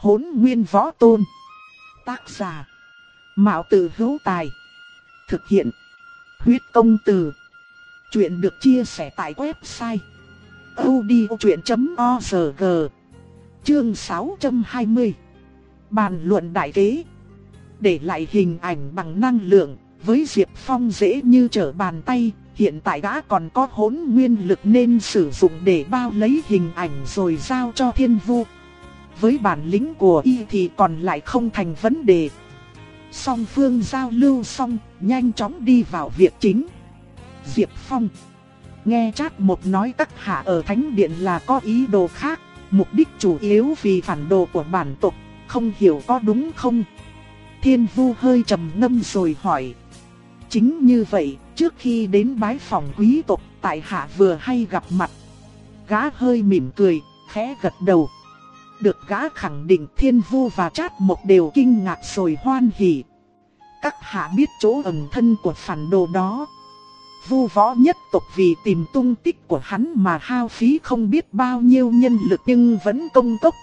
Hốn nguyên võ tôn. Tác giả. Mạo tử hữu tài. Thực hiện. Huyết công từ. Chuyện được chia sẻ tại website. odchuyện.org Chương 620 Bàn luận đại kế Để lại hình ảnh bằng năng lượng, với Diệp Phong dễ như trở bàn tay, hiện tại gã còn có hỗn nguyên lực nên sử dụng để bao lấy hình ảnh rồi giao cho thiên vu. Với bản lĩnh của y thì còn lại không thành vấn đề. Song phương giao lưu xong, nhanh chóng đi vào việc chính. Diệp Phong Nghe chát một nói các hạ ở thánh điện là có ý đồ khác, mục đích chủ yếu vì phản đồ của bản tộc, không hiểu có đúng không? Thiên vu hơi trầm ngâm rồi hỏi. Chính như vậy, trước khi đến bái phòng quý tộc, tại hạ vừa hay gặp mặt. Gã hơi mỉm cười, khẽ gật đầu. Được gã khẳng định thiên vu và chát một đều kinh ngạc rồi hoan hỉ. Các hạ biết chỗ ẩn thân của phản đồ đó. Vu võ nhất tộc vì tìm tung tích của hắn mà hao phí không biết bao nhiêu nhân lực nhưng vẫn công tốc.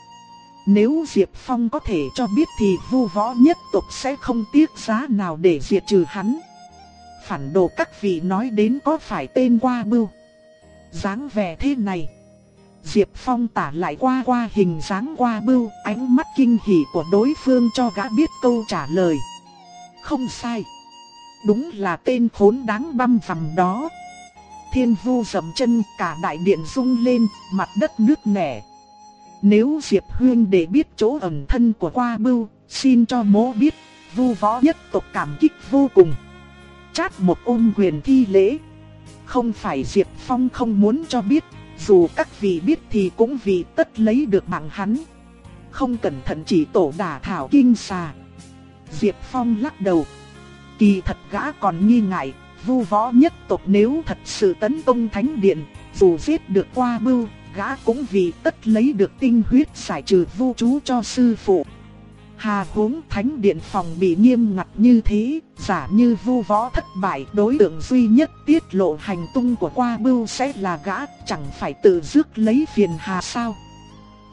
Nếu Diệp Phong có thể cho biết thì vu võ nhất tộc sẽ không tiếc giá nào để diệt trừ hắn. Phản đồ các vị nói đến có phải tên qua bưu. dáng vẻ thế này. Diệp Phong tả lại qua qua hình dáng qua bưu, ánh mắt kinh hỉ của đối phương cho gã biết câu trả lời. Không sai. Đúng là tên khốn đáng băm vằm đó. Thiên vu dầm chân cả đại điện rung lên, mặt đất nước nẻ. Nếu Diệp Huyên để biết chỗ ẩn thân của qua bưu, xin cho mố biết, vu võ nhất tộc cảm kích vô cùng. Chát một ôm quyền thi lễ. Không phải Diệp Phong không muốn cho biết, dù các vị biết thì cũng vì tất lấy được mạng hắn. Không cẩn thận chỉ tổ đả thảo kinh xà. Diệp Phong lắc đầu. Kỳ thật gã còn nghi ngại, vu võ nhất tộc nếu thật sự tấn công thánh điện, dù giết được qua bưu, gã cũng vì tất lấy được tinh huyết giải trừ vu chú cho sư phụ. Hà huống thánh điện phòng bị nghiêm ngặt như thế, giả như vu võ thất bại đối tượng duy nhất tiết lộ hành tung của qua bưu sẽ là gã, chẳng phải tự dước lấy phiền hà sao.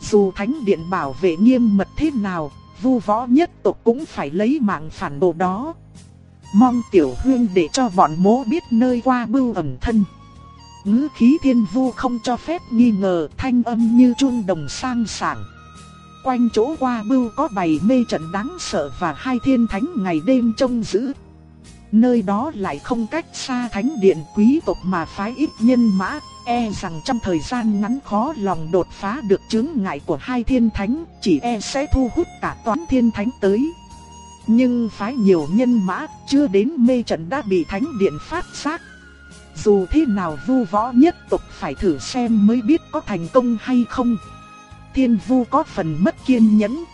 Dù thánh điện bảo vệ nghiêm mật thế nào, vu võ nhất tộc cũng phải lấy mạng phản đồ đó. Mong tiểu hương để cho bọn mố biết nơi qua bưu ẩn thân. Ngữ khí thiên vu không cho phép nghi ngờ thanh âm như chuông đồng sang sảng. Quanh chỗ qua bưu có bày mê trận đáng sợ và hai thiên thánh ngày đêm trông giữ. Nơi đó lại không cách xa thánh điện quý tộc mà phái ít nhân mã, e rằng trong thời gian ngắn khó lòng đột phá được chứng ngại của hai thiên thánh, chỉ e sẽ thu hút cả toán thiên thánh tới. Nhưng phái nhiều nhân mã, chưa đến mê trận đã bị thánh điện phát giác. Dù thế nào vu võ nhất tộc phải thử xem mới biết có thành công hay không. Thiên vu có phần mất kiên nhẫn.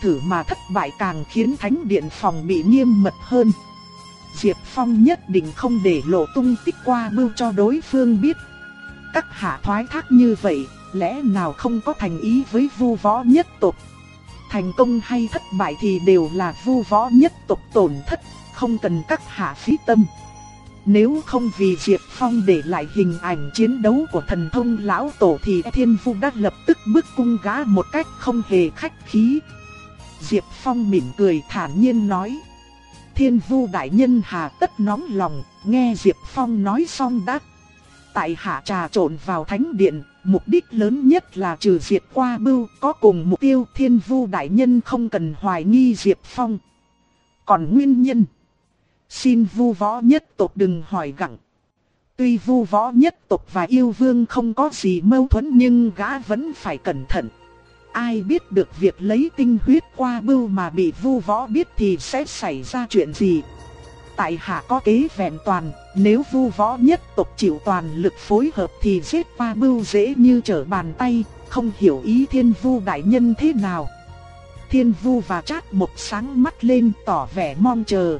Thử mà thất bại càng khiến thánh điện phòng bị nghiêm mật hơn. Diệp Phong nhất định không để lộ tung tích qua bưu cho đối phương biết. Các hạ thoái thác như vậy, lẽ nào không có thành ý với vu võ nhất tộc. Thành công hay thất bại thì đều là vu võ nhất tộc tổn thất, không cần các hạ phí tâm. Nếu không vì Diệp Phong để lại hình ảnh chiến đấu của thần thông lão tổ thì Thiên Vu đã lập tức bước cung gã một cách không hề khách khí. Diệp Phong mỉm cười thản nhiên nói. Thiên Vu đại nhân hà tất nóng lòng, nghe Diệp Phong nói xong đã. Tại hạ trà trộn vào thánh điện, mục đích lớn nhất là trừ diệt qua bưu, có cùng mục tiêu Thiên Vu đại nhân không cần hoài nghi Diệp Phong. Còn nguyên nhân Xin vu võ nhất tộc đừng hỏi gặng. Tuy vu võ nhất tộc và yêu vương không có gì mâu thuẫn nhưng gã vẫn phải cẩn thận. Ai biết được việc lấy tinh huyết qua bưu mà bị vu võ biết thì sẽ xảy ra chuyện gì. Tại hạ có kế vẹn toàn, nếu vu võ nhất tộc chịu toàn lực phối hợp thì giết qua bưu dễ như trở bàn tay, không hiểu ý thiên vu đại nhân thế nào. Thiên vu và chát một sáng mắt lên tỏ vẻ mong chờ.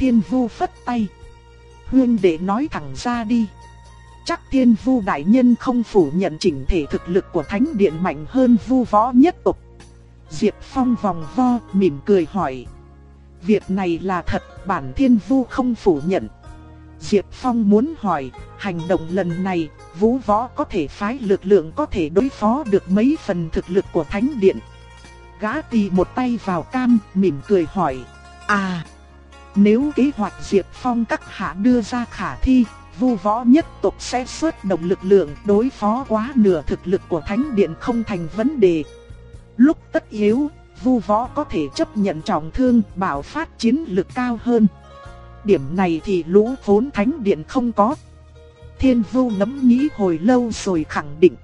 Thiên Vu phất tay. Huyên đệ nói thẳng ra đi. Chắc Thiên Vu đại nhân không phủ nhận chỉnh thể thực lực của Thánh Điện mạnh hơn Vu võ nhất tộc. Diệp Phong vòng vo, mỉm cười hỏi. Việc này là thật, bản Thiên Vu không phủ nhận. Diệp Phong muốn hỏi, hành động lần này, Vũ Võ có thể phái lực lượng có thể đối phó được mấy phần thực lực của Thánh Điện. Gã tì một tay vào cam, mỉm cười hỏi. À, nếu kế hoạch Diệp Phong các hạ đưa ra khả thi, vu võ nhất tộc sẽ xuất động lực lượng đối phó quá nửa thực lực của Thánh Điện không thành vấn đề. Lúc tất yếu, vu võ có thể chấp nhận trọng thương bảo phát chiến lực cao hơn. Điểm này thì lũ vốn Thánh Điện không có. Thiên vu ngẫm nghĩ hồi lâu rồi khẳng định.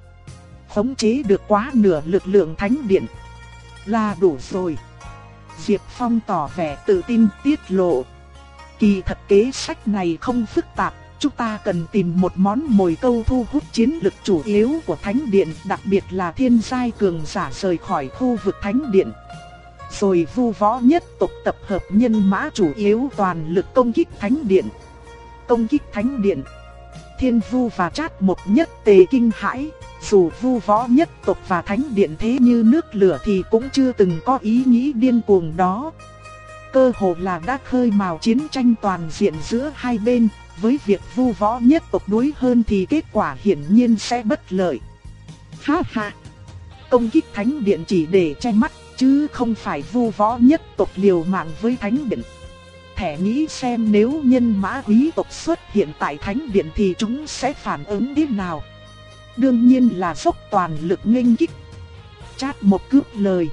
Khống chế được quá nửa lực lượng Thánh Điện là đủ rồi. Diệp Phong tỏ vẻ tự tin tiết lộ. Kỳ thật kế sách này không phức tạp, chúng ta cần tìm một món mồi câu thu hút chiến lực chủ yếu của Thánh Điện, đặc biệt là thiên giai cường giả rời khỏi khu vực Thánh Điện. Rồi vu võ nhất tộc tập hợp nhân mã chủ yếu toàn lực công kích Thánh Điện. Công kích Thánh Điện. Thiên vu và chát một nhất tề kinh hãi, dù vu võ nhất tộc và thánh điện thế như nước lửa thì cũng chưa từng có ý nghĩ điên cuồng đó. Cơ hồ là đã khơi mào chiến tranh toàn diện giữa hai bên, với việc vu võ nhất tộc đuối hơn thì kết quả hiển nhiên sẽ bất lợi. Ha ha! Công kích thánh điện chỉ để che mắt, chứ không phải vu võ nhất tộc liều mạng với thánh điện. Thẻ nghĩ xem nếu nhân mã quý tộc xuất hiện tại thánh điện thì chúng sẽ phản ứng thế nào đương nhiên là dốc toàn lực nghênh kích. Chát một cướp lời.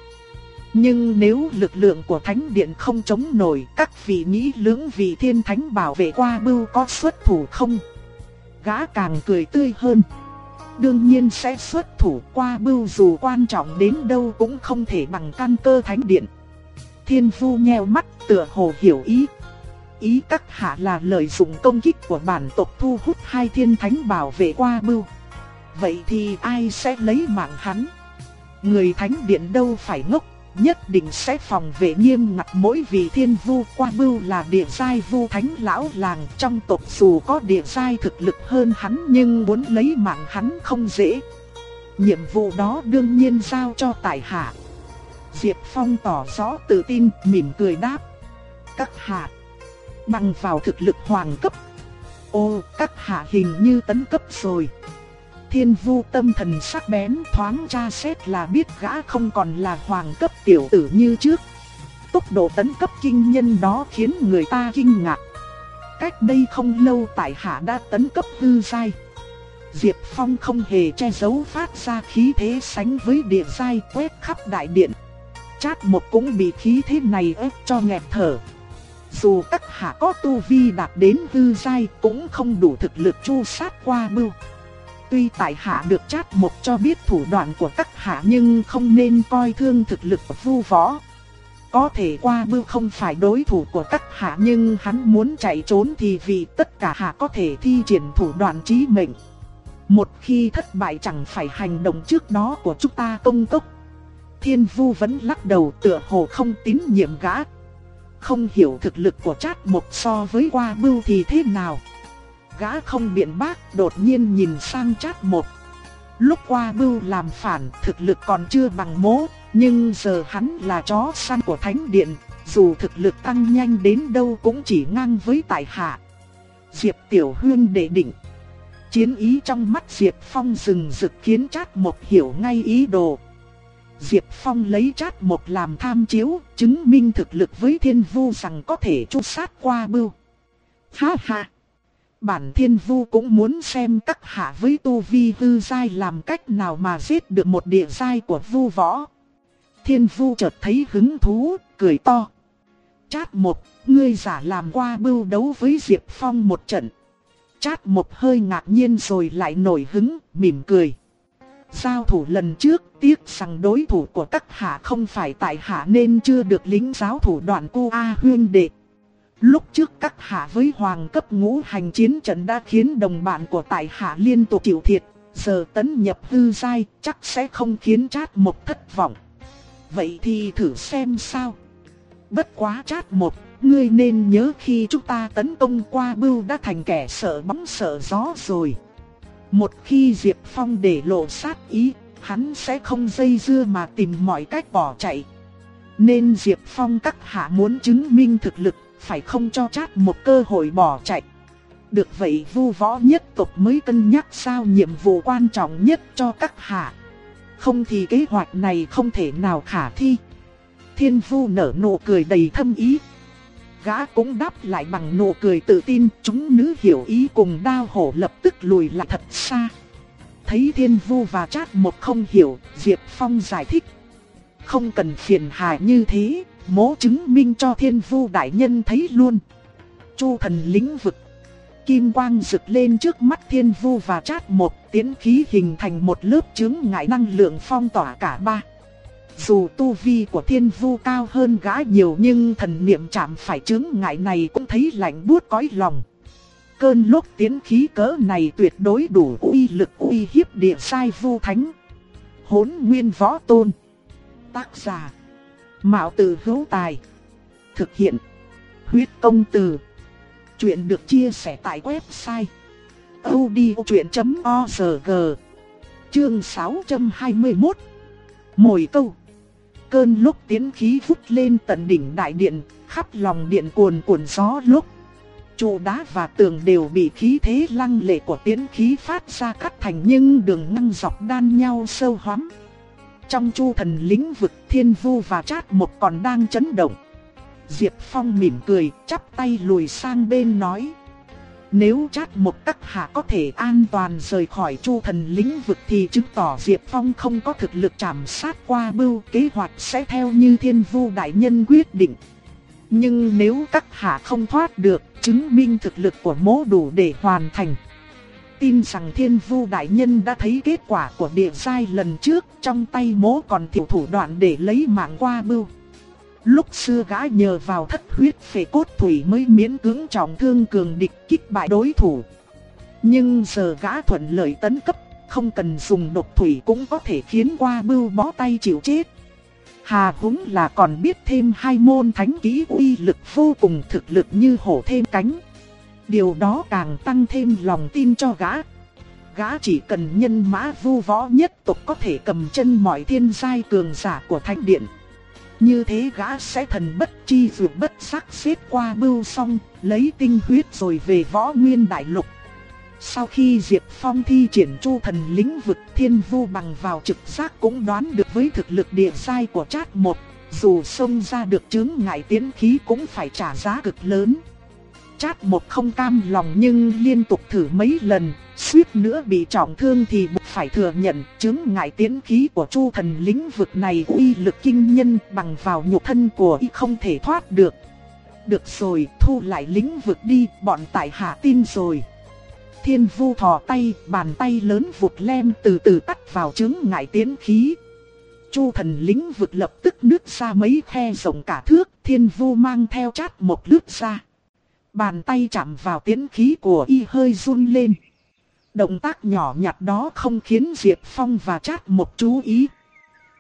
Nhưng nếu lực lượng của thánh điện không chống nổi, các vị nghĩ lưỡng vị thiên thánh bảo vệ qua bưu có xuất thủ không? Gã càng cười tươi hơn. Đương nhiên sẽ xuất thủ qua bưu dù quan trọng đến đâu cũng không thể bằng căn cơ thánh điện. Thiên phu nheo mắt tựa hồ hiểu ý. Ý các hạ là lợi dụng công kích của bản tộc thu hút hai thiên thánh bảo vệ qua bưu. Vậy thì ai sẽ lấy mạng hắn? Người thánh điện đâu phải ngốc, nhất định sẽ phòng vệ nghiêm ngặt mỗi vị thiên vu qua bưu là địa giai vu thánh lão làng trong tộc dù có địa giai thực lực hơn hắn nhưng muốn lấy mạng hắn không dễ. Nhiệm vụ đó đương nhiên giao cho tại hạ. Diệp Phong tỏ rõ tự tin, mỉm cười đáp. Các hạ, bằng vào thực lực hoàng cấp. Ô, các hạ hình như tấn cấp rồi thiên vu tâm thần sắc bén thoáng tra xét là biết gã không còn là hoàng cấp tiểu tử như trước. Tốc độ tấn cấp kinh nhân đó khiến người ta kinh ngạc. Cách đây không lâu tại hạ đã tấn cấp hư giai. Diệp Phong không hề che giấu phát ra khí thế sánh với địa giai quét khắp đại điện. Chát một cũng bị khí thế này ép cho nghẹt thở. Dù các hạ có tu vi đạt đến hư giai cũng không đủ thực lực chu sát qua bưu. Tuy tại hạ được chát một cho biết thủ đoạn của các hạ nhưng không nên coi thương thực lực của vu võ. Có thể qua bưu không phải đối thủ của các hạ nhưng hắn muốn chạy trốn thì vì tất cả hạ có thể thi triển thủ đoạn trí mệnh. Một khi thất bại chẳng phải hành động trước đó của chúng ta công tốc. Thiên vu vẫn lắc đầu tựa hồ không tín nhiệm gã. Không hiểu thực lực của chát một so với qua bưu thì thế nào. Gã không biện bác đột nhiên nhìn sang chát một. Lúc qua bưu làm phản thực lực còn chưa bằng mố, nhưng giờ hắn là chó săn của thánh điện, dù thực lực tăng nhanh đến đâu cũng chỉ ngang với tại hạ. Diệp Tiểu Huyên đệ định. Chiến ý trong mắt Diệp Phong rừng rực khiến chát một hiểu ngay ý đồ. Diệp Phong lấy chát một làm tham chiếu, chứng minh thực lực với thiên vu rằng có thể tru sát qua bưu. Ha ha! Bản thiên vu cũng muốn xem các hạ với tu vi hư giai làm cách nào mà giết được một địa giai của vu võ. Thiên vu chợt thấy hứng thú, cười to. Chát một, ngươi giả làm qua bưu đấu với Diệp Phong một trận. Chát một hơi ngạc nhiên rồi lại nổi hứng, mỉm cười. Giao thủ lần trước tiếc rằng đối thủ của các hạ không phải tại hạ nên chưa được lính giáo thủ đoạn cu A huyên đệ. Lúc trước các hạ với hoàng cấp ngũ hành chiến trận đã khiến đồng bạn của tại hạ liên tục chịu thiệt, giờ tấn nhập hư giai chắc sẽ không khiến chát một thất vọng. Vậy thì thử xem sao. Bất quá chát một, ngươi nên nhớ khi chúng ta tấn công qua bưu đã thành kẻ sợ bóng sợ gió rồi. Một khi Diệp Phong để lộ sát ý, hắn sẽ không dây dưa mà tìm mọi cách bỏ chạy. Nên Diệp Phong các hạ muốn chứng minh thực lực phải không cho chát một cơ hội bỏ chạy. Được vậy vu võ nhất tộc mới cân nhắc sao nhiệm vụ quan trọng nhất cho các hạ. Không thì kế hoạch này không thể nào khả thi. Thiên vu nở nụ cười đầy thâm ý. Gã cũng đáp lại bằng nụ cười tự tin, chúng nữ hiểu ý cùng đao hổ lập tức lùi lại thật xa. Thấy thiên vu và chát một không hiểu, Diệp Phong giải thích. Không cần phiền hà như thế, mố chứng minh cho thiên vu đại nhân thấy luôn. Chu thần lĩnh vực. Kim quang rực lên trước mắt thiên vu và chát một tiến khí hình thành một lớp chứng ngại năng lượng phong tỏa cả ba. Dù tu vi của thiên vu cao hơn gã nhiều nhưng thần niệm chạm phải chứng ngại này cũng thấy lạnh buốt cõi lòng. Cơn lốc tiến khí cỡ này tuyệt đối đủ uy lực uy hiếp địa sai vu thánh. Hốn nguyên võ tôn. Tác giả. Mạo từ hữu tài. Thực hiện. Huyết công từ. Chuyện được chia sẻ tại website. odchuyện.org Chương 621 Mồi câu Cơn lúc tiến khí vút lên tận đỉnh đại điện, khắp lòng điện cuồn cuộn gió lúc. Trụ đá và tường đều bị khí thế lăng lệ của tiến khí phát ra cắt thành nhưng đường ngăn dọc đan nhau sâu hoắm. Trong chu thần lĩnh vực thiên vu và chát một còn đang chấn động. Diệp Phong mỉm cười, chắp tay lùi sang bên nói. Nếu chát một các hạ có thể an toàn rời khỏi chu thần lĩnh vực thì chứng tỏ Diệp Phong không có thực lực chạm sát qua bưu kế hoạch sẽ theo như thiên vu đại nhân quyết định. Nhưng nếu các hạ không thoát được, chứng minh thực lực của mố đủ để hoàn thành. Tin rằng thiên vu đại nhân đã thấy kết quả của địa sai lần trước, trong tay mố còn thiểu thủ đoạn để lấy mạng qua bưu. Lúc xưa gã nhờ vào thất huyết phệ cốt thủy mới miễn cưỡng trọng thương cường địch kích bại đối thủ. Nhưng giờ gã thuận lợi tấn cấp, không cần dùng độc thủy cũng có thể khiến qua bưu bó tay chịu chết. Hà húng là còn biết thêm hai môn thánh ký uy lực vô cùng thực lực như hổ thêm cánh. Điều đó càng tăng thêm lòng tin cho gã. Gã chỉ cần nhân mã vu võ nhất tộc có thể cầm chân mọi thiên giai cường giả của thánh điện. Như thế gã sẽ thần bất chi dù bất sắc xếp qua bưu xong, lấy tinh huyết rồi về võ nguyên đại lục. Sau khi Diệp Phong thi triển chu thần lĩnh vực thiên vu bằng vào trực giác cũng đoán được với thực lực địa sai của chát một, dù xông ra được chứng ngại tiến khí cũng phải trả giá cực lớn. Chát một không cam lòng nhưng liên tục thử mấy lần, suýt nữa bị trọng thương thì buộc phải thừa nhận chứng ngại tiến khí của chu thần lĩnh vực này uy lực kinh nhân bằng vào nhục thân của y không thể thoát được. Được rồi, thu lại lĩnh vực đi, bọn tại hạ tin rồi. Thiên vu thò tay, bàn tay lớn vụt lem từ từ tắt vào chứng ngại tiến khí. Chu thần lĩnh vực lập tức nước ra mấy khe rộng cả thước, thiên vu mang theo chát một lướt ra. Bàn tay chạm vào tiến khí của y hơi run lên. Động tác nhỏ nhặt đó không khiến Diệp Phong và chát một chú ý.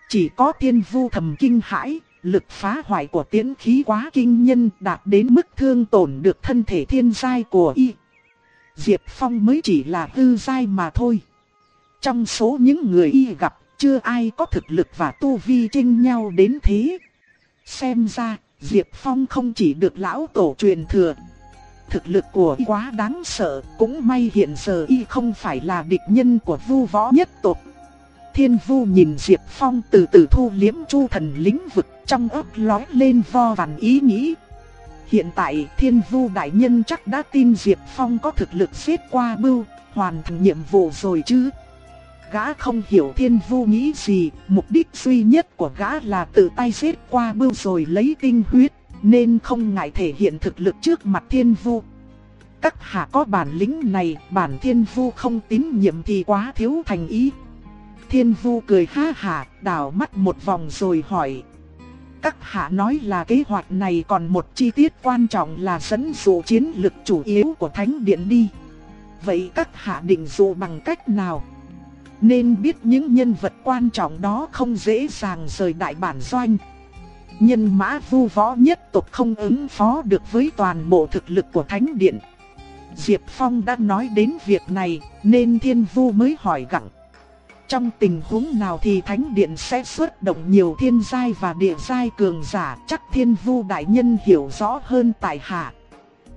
Chỉ có thiên vu thầm kinh hãi, lực phá hoại của tiến khí quá kinh nhân đạt đến mức thương tổn được thân thể thiên giai của y. Diệp Phong mới chỉ là hư giai mà thôi. Trong số những người y gặp, chưa ai có thực lực và tu vi chênh nhau đến thế. Xem ra, Diệp Phong không chỉ được lão tổ truyền thừa. Thực lực của y quá đáng sợ, cũng may hiện giờ y không phải là địch nhân của vu võ nhất tộc. Thiên vu nhìn Diệp Phong từ từ thu liếm chu thần lĩnh vực trong ấp lói lên vo vằn ý nghĩ. Hiện tại thiên vu đại nhân chắc đã tin Diệp Phong có thực lực xếp qua bưu, hoàn thành nhiệm vụ rồi chứ. Gã không hiểu thiên vu nghĩ gì, mục đích duy nhất của gã là tự tay xếp qua bưu rồi lấy tinh huyết, nên không ngại thể hiện thực lực trước mặt thiên vu. Các hạ có bản lĩnh này, bản thiên vu không tín nhiệm thì quá thiếu thành ý. Thiên vu cười ha hà, đảo mắt một vòng rồi hỏi, các hạ nói là kế hoạch này còn một chi tiết quan trọng là dẫn dụ chiến lực chủ yếu của Thánh Điện đi. Vậy các hạ định dụ bằng cách nào? Nên biết những nhân vật quan trọng đó không dễ dàng rời đại bản doanh. Nhân mã vu võ nhất tộc không ứng phó được với toàn bộ thực lực của Thánh Điện. Diệp Phong đã nói đến việc này nên thiên vu mới hỏi gặng. Trong tình huống nào thì thánh điện sẽ xuất động nhiều thiên giai và địa giai cường giả chắc thiên vu đại nhân hiểu rõ hơn tại hạ.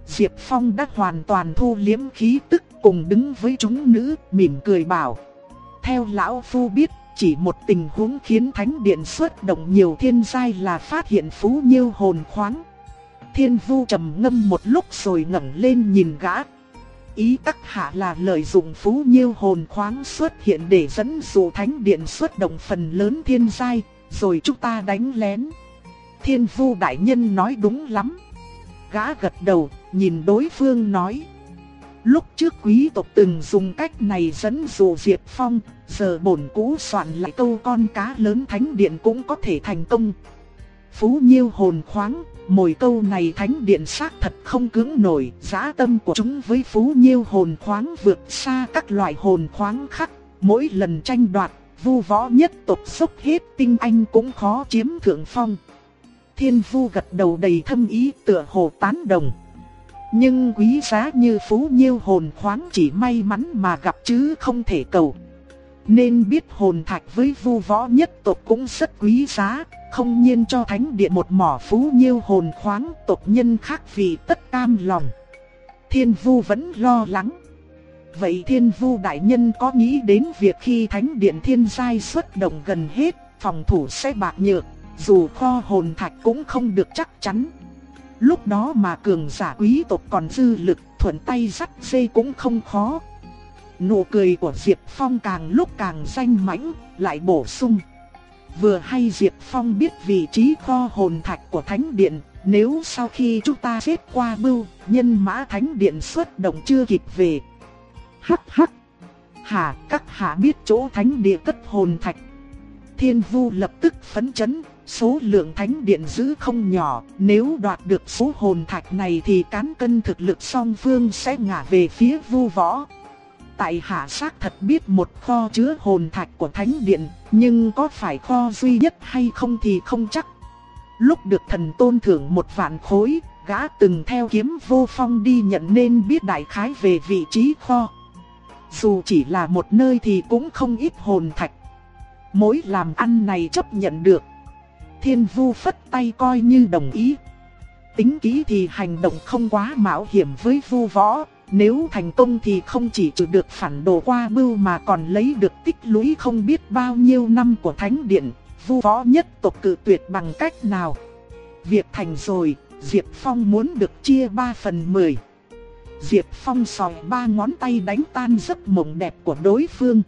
Diệp Phong đã hoàn toàn thu liếm khí tức cùng đứng với chúng nữ mỉm cười bảo. Theo lão phu biết, chỉ một tình huống khiến thánh điện xuất động nhiều thiên giai là phát hiện phú nhiêu hồn khoáng. Thiên vu trầm ngâm một lúc rồi ngẩng lên nhìn gã. Ý tắc hạ là lợi dụng phú nhiêu hồn khoáng xuất hiện để dẫn dụ thánh điện xuất động phần lớn thiên giai, rồi chúng ta đánh lén. Thiên vu đại nhân nói đúng lắm. Gã gật đầu, nhìn đối phương nói. Lúc trước quý tộc từng dùng cách này dẫn dụ Diệp Phong, giờ bổn cũ soạn lại câu con cá lớn thánh điện cũng có thể thành công. Phú nhiêu hồn khoáng, mồi câu này thánh điện xác thật không cứng nổi, giá tâm của chúng với phú nhiêu hồn khoáng vượt xa các loại hồn khoáng khác, mỗi lần tranh đoạt, vu võ nhất tộc xúc hết tinh anh cũng khó chiếm thượng phong. Thiên vu gật đầu đầy thâm ý tựa hồ tán đồng. Nhưng quý giá như phú nhiêu hồn khoáng chỉ may mắn mà gặp chứ không thể cầu. Nên biết hồn thạch với vu võ nhất tộc cũng rất quý giá, không nhiên cho thánh điện một mỏ phú nhiêu hồn khoáng tộc nhân khác vì tất cam lòng. Thiên vu vẫn lo lắng. Vậy thiên vu đại nhân có nghĩ đến việc khi thánh điện thiên giai xuất động gần hết, phòng thủ sẽ bạc nhược, dù kho hồn thạch cũng không được chắc chắn. Lúc đó mà cường giả quý tộc còn dư lực, thuận tay dắt dây cũng không khó. Nụ cười của Diệp Phong càng lúc càng danh mãnh, lại bổ sung. Vừa hay Diệp Phong biết vị trí kho hồn thạch của Thánh Điện, nếu sau khi chúng ta xếp qua bưu, nhân mã Thánh Điện xuất động chưa kịp về. Hắc hắc! Hà, các hạ biết chỗ Thánh Địa cất hồn thạch. Thiên Vu lập tức phấn chấn, số lượng Thánh Điện giữ không nhỏ, nếu đoạt được số hồn thạch này thì cán cân thực lực song phương sẽ ngả về phía Vu Võ. Tại hạ xác thật biết một kho chứa hồn thạch của thánh điện, nhưng có phải kho duy nhất hay không thì không chắc. Lúc được thần tôn thưởng một vạn khối, gã từng theo kiếm vô phong đi nhận nên biết đại khái về vị trí kho. Dù chỉ là một nơi thì cũng không ít hồn thạch. Mối làm ăn này chấp nhận được. Thiên vu phất tay coi như đồng ý. Tính kỹ thì hành động không quá mạo hiểm với vu võ, nếu thành công thì không chỉ trừ được phản đồ qua bưu mà còn lấy được tích lũy không biết bao nhiêu năm của Thánh Điện, vu võ nhất tộc cự tuyệt bằng cách nào. Việc thành rồi, Diệp Phong muốn được chia 3 phần 10. Diệp Phong sòi ba ngón tay đánh tan giấc mộng đẹp của đối phương.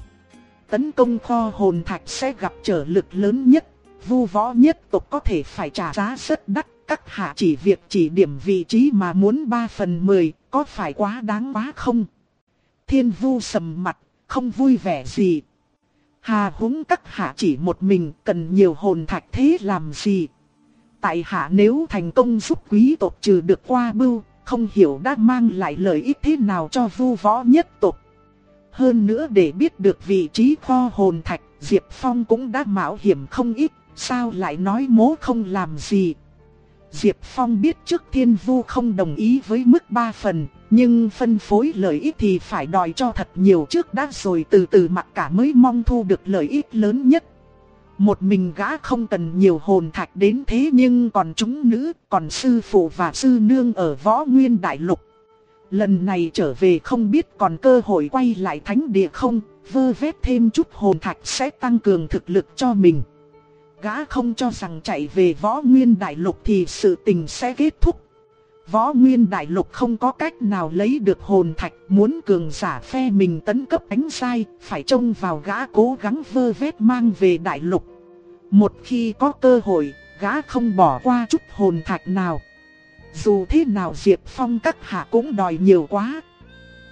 Tấn công kho hồn thạch sẽ gặp trở lực lớn nhất, vu võ nhất tộc có thể phải trả giá rất đắt các hạ chỉ việc chỉ điểm vị trí mà muốn 3 phần 10, có phải quá đáng quá không? Thiên vu sầm mặt, không vui vẻ gì. Hà húng các hạ chỉ một mình cần nhiều hồn thạch thế làm gì? Tại hạ nếu thành công giúp quý tộc trừ được qua bưu, không hiểu đã mang lại lợi ích thế nào cho vu võ nhất tộc. Hơn nữa để biết được vị trí kho hồn thạch, Diệp Phong cũng đã mạo hiểm không ít, sao lại nói mố không làm gì. Diệp Phong biết trước Thiên Vu không đồng ý với mức 3 phần, nhưng phân phối lợi ích thì phải đòi cho thật nhiều trước đã rồi từ từ mặc cả mới mong thu được lợi ích lớn nhất. Một mình gã không cần nhiều hồn thạch đến thế nhưng còn chúng nữ, còn sư phụ và sư nương ở võ nguyên đại lục. Lần này trở về không biết còn cơ hội quay lại thánh địa không, vơ vét thêm chút hồn thạch sẽ tăng cường thực lực cho mình. Gã không cho rằng chạy về võ nguyên đại lục thì sự tình sẽ kết thúc. Võ nguyên đại lục không có cách nào lấy được hồn thạch muốn cường giả phe mình tấn cấp ánh sai, phải trông vào gã cố gắng vơ vét mang về đại lục. Một khi có cơ hội, gã không bỏ qua chút hồn thạch nào. Dù thế nào Diệp Phong các hạ cũng đòi nhiều quá.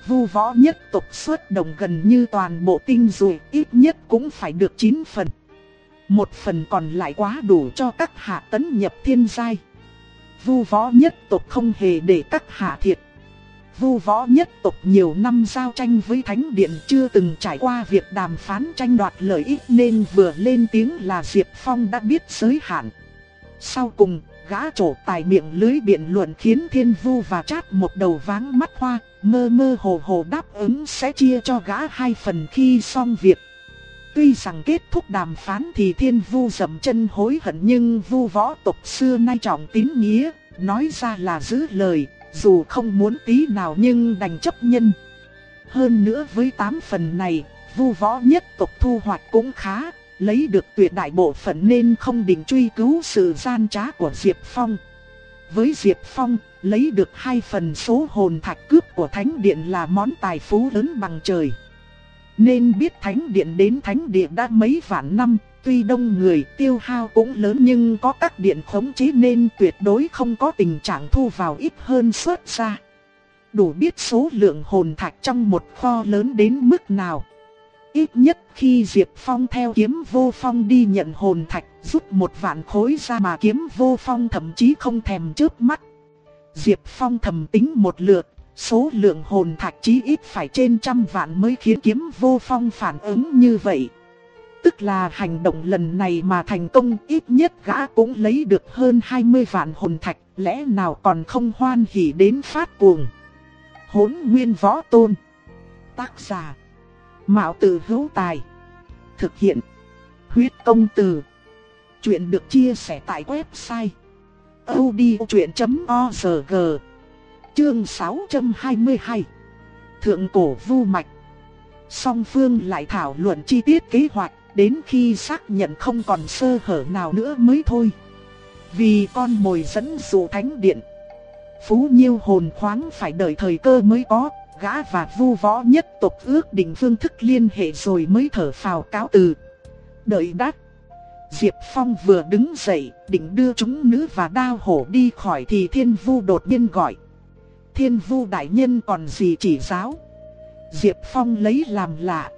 Vu võ nhất tộc xuất đồng gần như toàn bộ tinh rồi, ít nhất cũng phải được 9 phần. Một phần còn lại quá đủ cho các hạ tấn nhập thiên giai. Vu võ nhất tộc không hề để các hạ thiệt. Vu võ nhất tộc nhiều năm giao tranh với Thánh Điện chưa từng trải qua việc đàm phán tranh đoạt lợi ích nên vừa lên tiếng là Diệp Phong đã biết giới hạn. Sau cùng, gã trổ tài miệng lưới biện luận khiến Thiên Vu và chát một đầu váng mắt hoa, mơ mơ hồ hồ đáp ứng sẽ chia cho gã hai phần khi xong việc. Tuy rằng kết thúc đàm phán thì thiên vu dậm chân hối hận nhưng vu võ tộc xưa nay trọng tín nghĩa, nói ra là giữ lời, dù không muốn tí nào nhưng đành chấp nhân. Hơn nữa với tám phần này, vu võ nhất tộc thu hoạch cũng khá, lấy được tuyệt đại bộ phận nên không định truy cứu sự gian trá của Diệp Phong. Với Diệp Phong, lấy được hai phần số hồn thạch cướp của Thánh Điện là món tài phú lớn bằng trời. Nên biết Thánh Điện đến Thánh Điện đã mấy vạn năm, tuy đông người tiêu hao cũng lớn nhưng có các điện khống chế nên tuyệt đối không có tình trạng thu vào ít hơn xuất ra. Đủ biết số lượng hồn thạch trong một kho lớn đến mức nào. Ít nhất khi Diệp Phong theo kiếm vô phong đi nhận hồn thạch rút một vạn khối ra mà kiếm vô phong thậm chí không thèm chớp mắt. Diệp Phong thầm tính một lượt, số lượng hồn thạch chí ít phải trên trăm vạn mới khiến kiếm vô phong phản ứng như vậy. Tức là hành động lần này mà thành công ít nhất gã cũng lấy được hơn 20 vạn hồn thạch, lẽ nào còn không hoan hỉ đến phát cuồng. Hốn nguyên võ tôn. Tác giả. Mạo tử hữu tài. Thực hiện. Huyết công từ. Chuyện được chia sẻ tại website. odchuyện.org Chương 622 Thượng cổ vu mạch. Song phương lại thảo luận chi tiết kế hoạch Đến khi xác nhận không còn sơ hở nào nữa mới thôi. Vì con mồi dẫn dụ thánh điện Phú Nhiêu hồn khoáng phải đợi thời cơ mới có Gã và vu võ nhất tộc ước định phương thức liên hệ rồi mới thở phào cáo từ. Đợi đắc Diệp Phong vừa đứng dậy, định đưa chúng nữ và đao hổ đi khỏi thì thiên vu đột nhiên gọi. Thiên vu đại nhân còn gì chỉ giáo? Diệp Phong lấy làm lạ.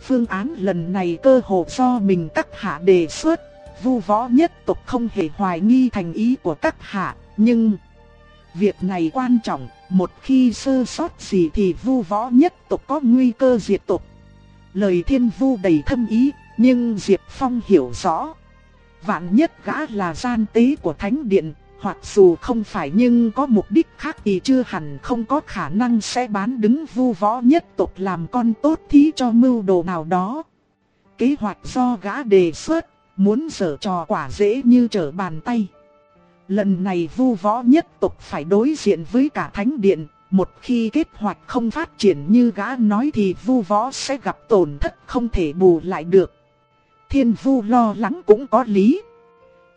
Phương án lần này cơ hồ do mình các hạ đề xuất, vu võ nhất tộc không hề hoài nghi thành ý của các hạ, nhưng... Việc này quan trọng, một khi sơ sót gì thì vu võ nhất tộc có nguy cơ diệt tộc. Lời thiên vu đầy thâm ý, nhưng Diệp Phong hiểu rõ. Vạn nhất gã là gian tế của Thánh Điện, hoặc dù không phải nhưng có mục đích khác thì chưa hẳn không có khả năng sẽ bán đứng vu võ nhất tộc làm con tốt thí cho mưu đồ nào đó. Kế hoạch do gã đề xuất, muốn dở trò quả dễ như trở bàn tay. Lần này vu võ nhất tộc phải đối diện với cả thánh điện, một khi kết hoạch không phát triển như gã nói thì vu võ sẽ gặp tổn thất không thể bù lại được. Thiên vu lo lắng cũng có lý.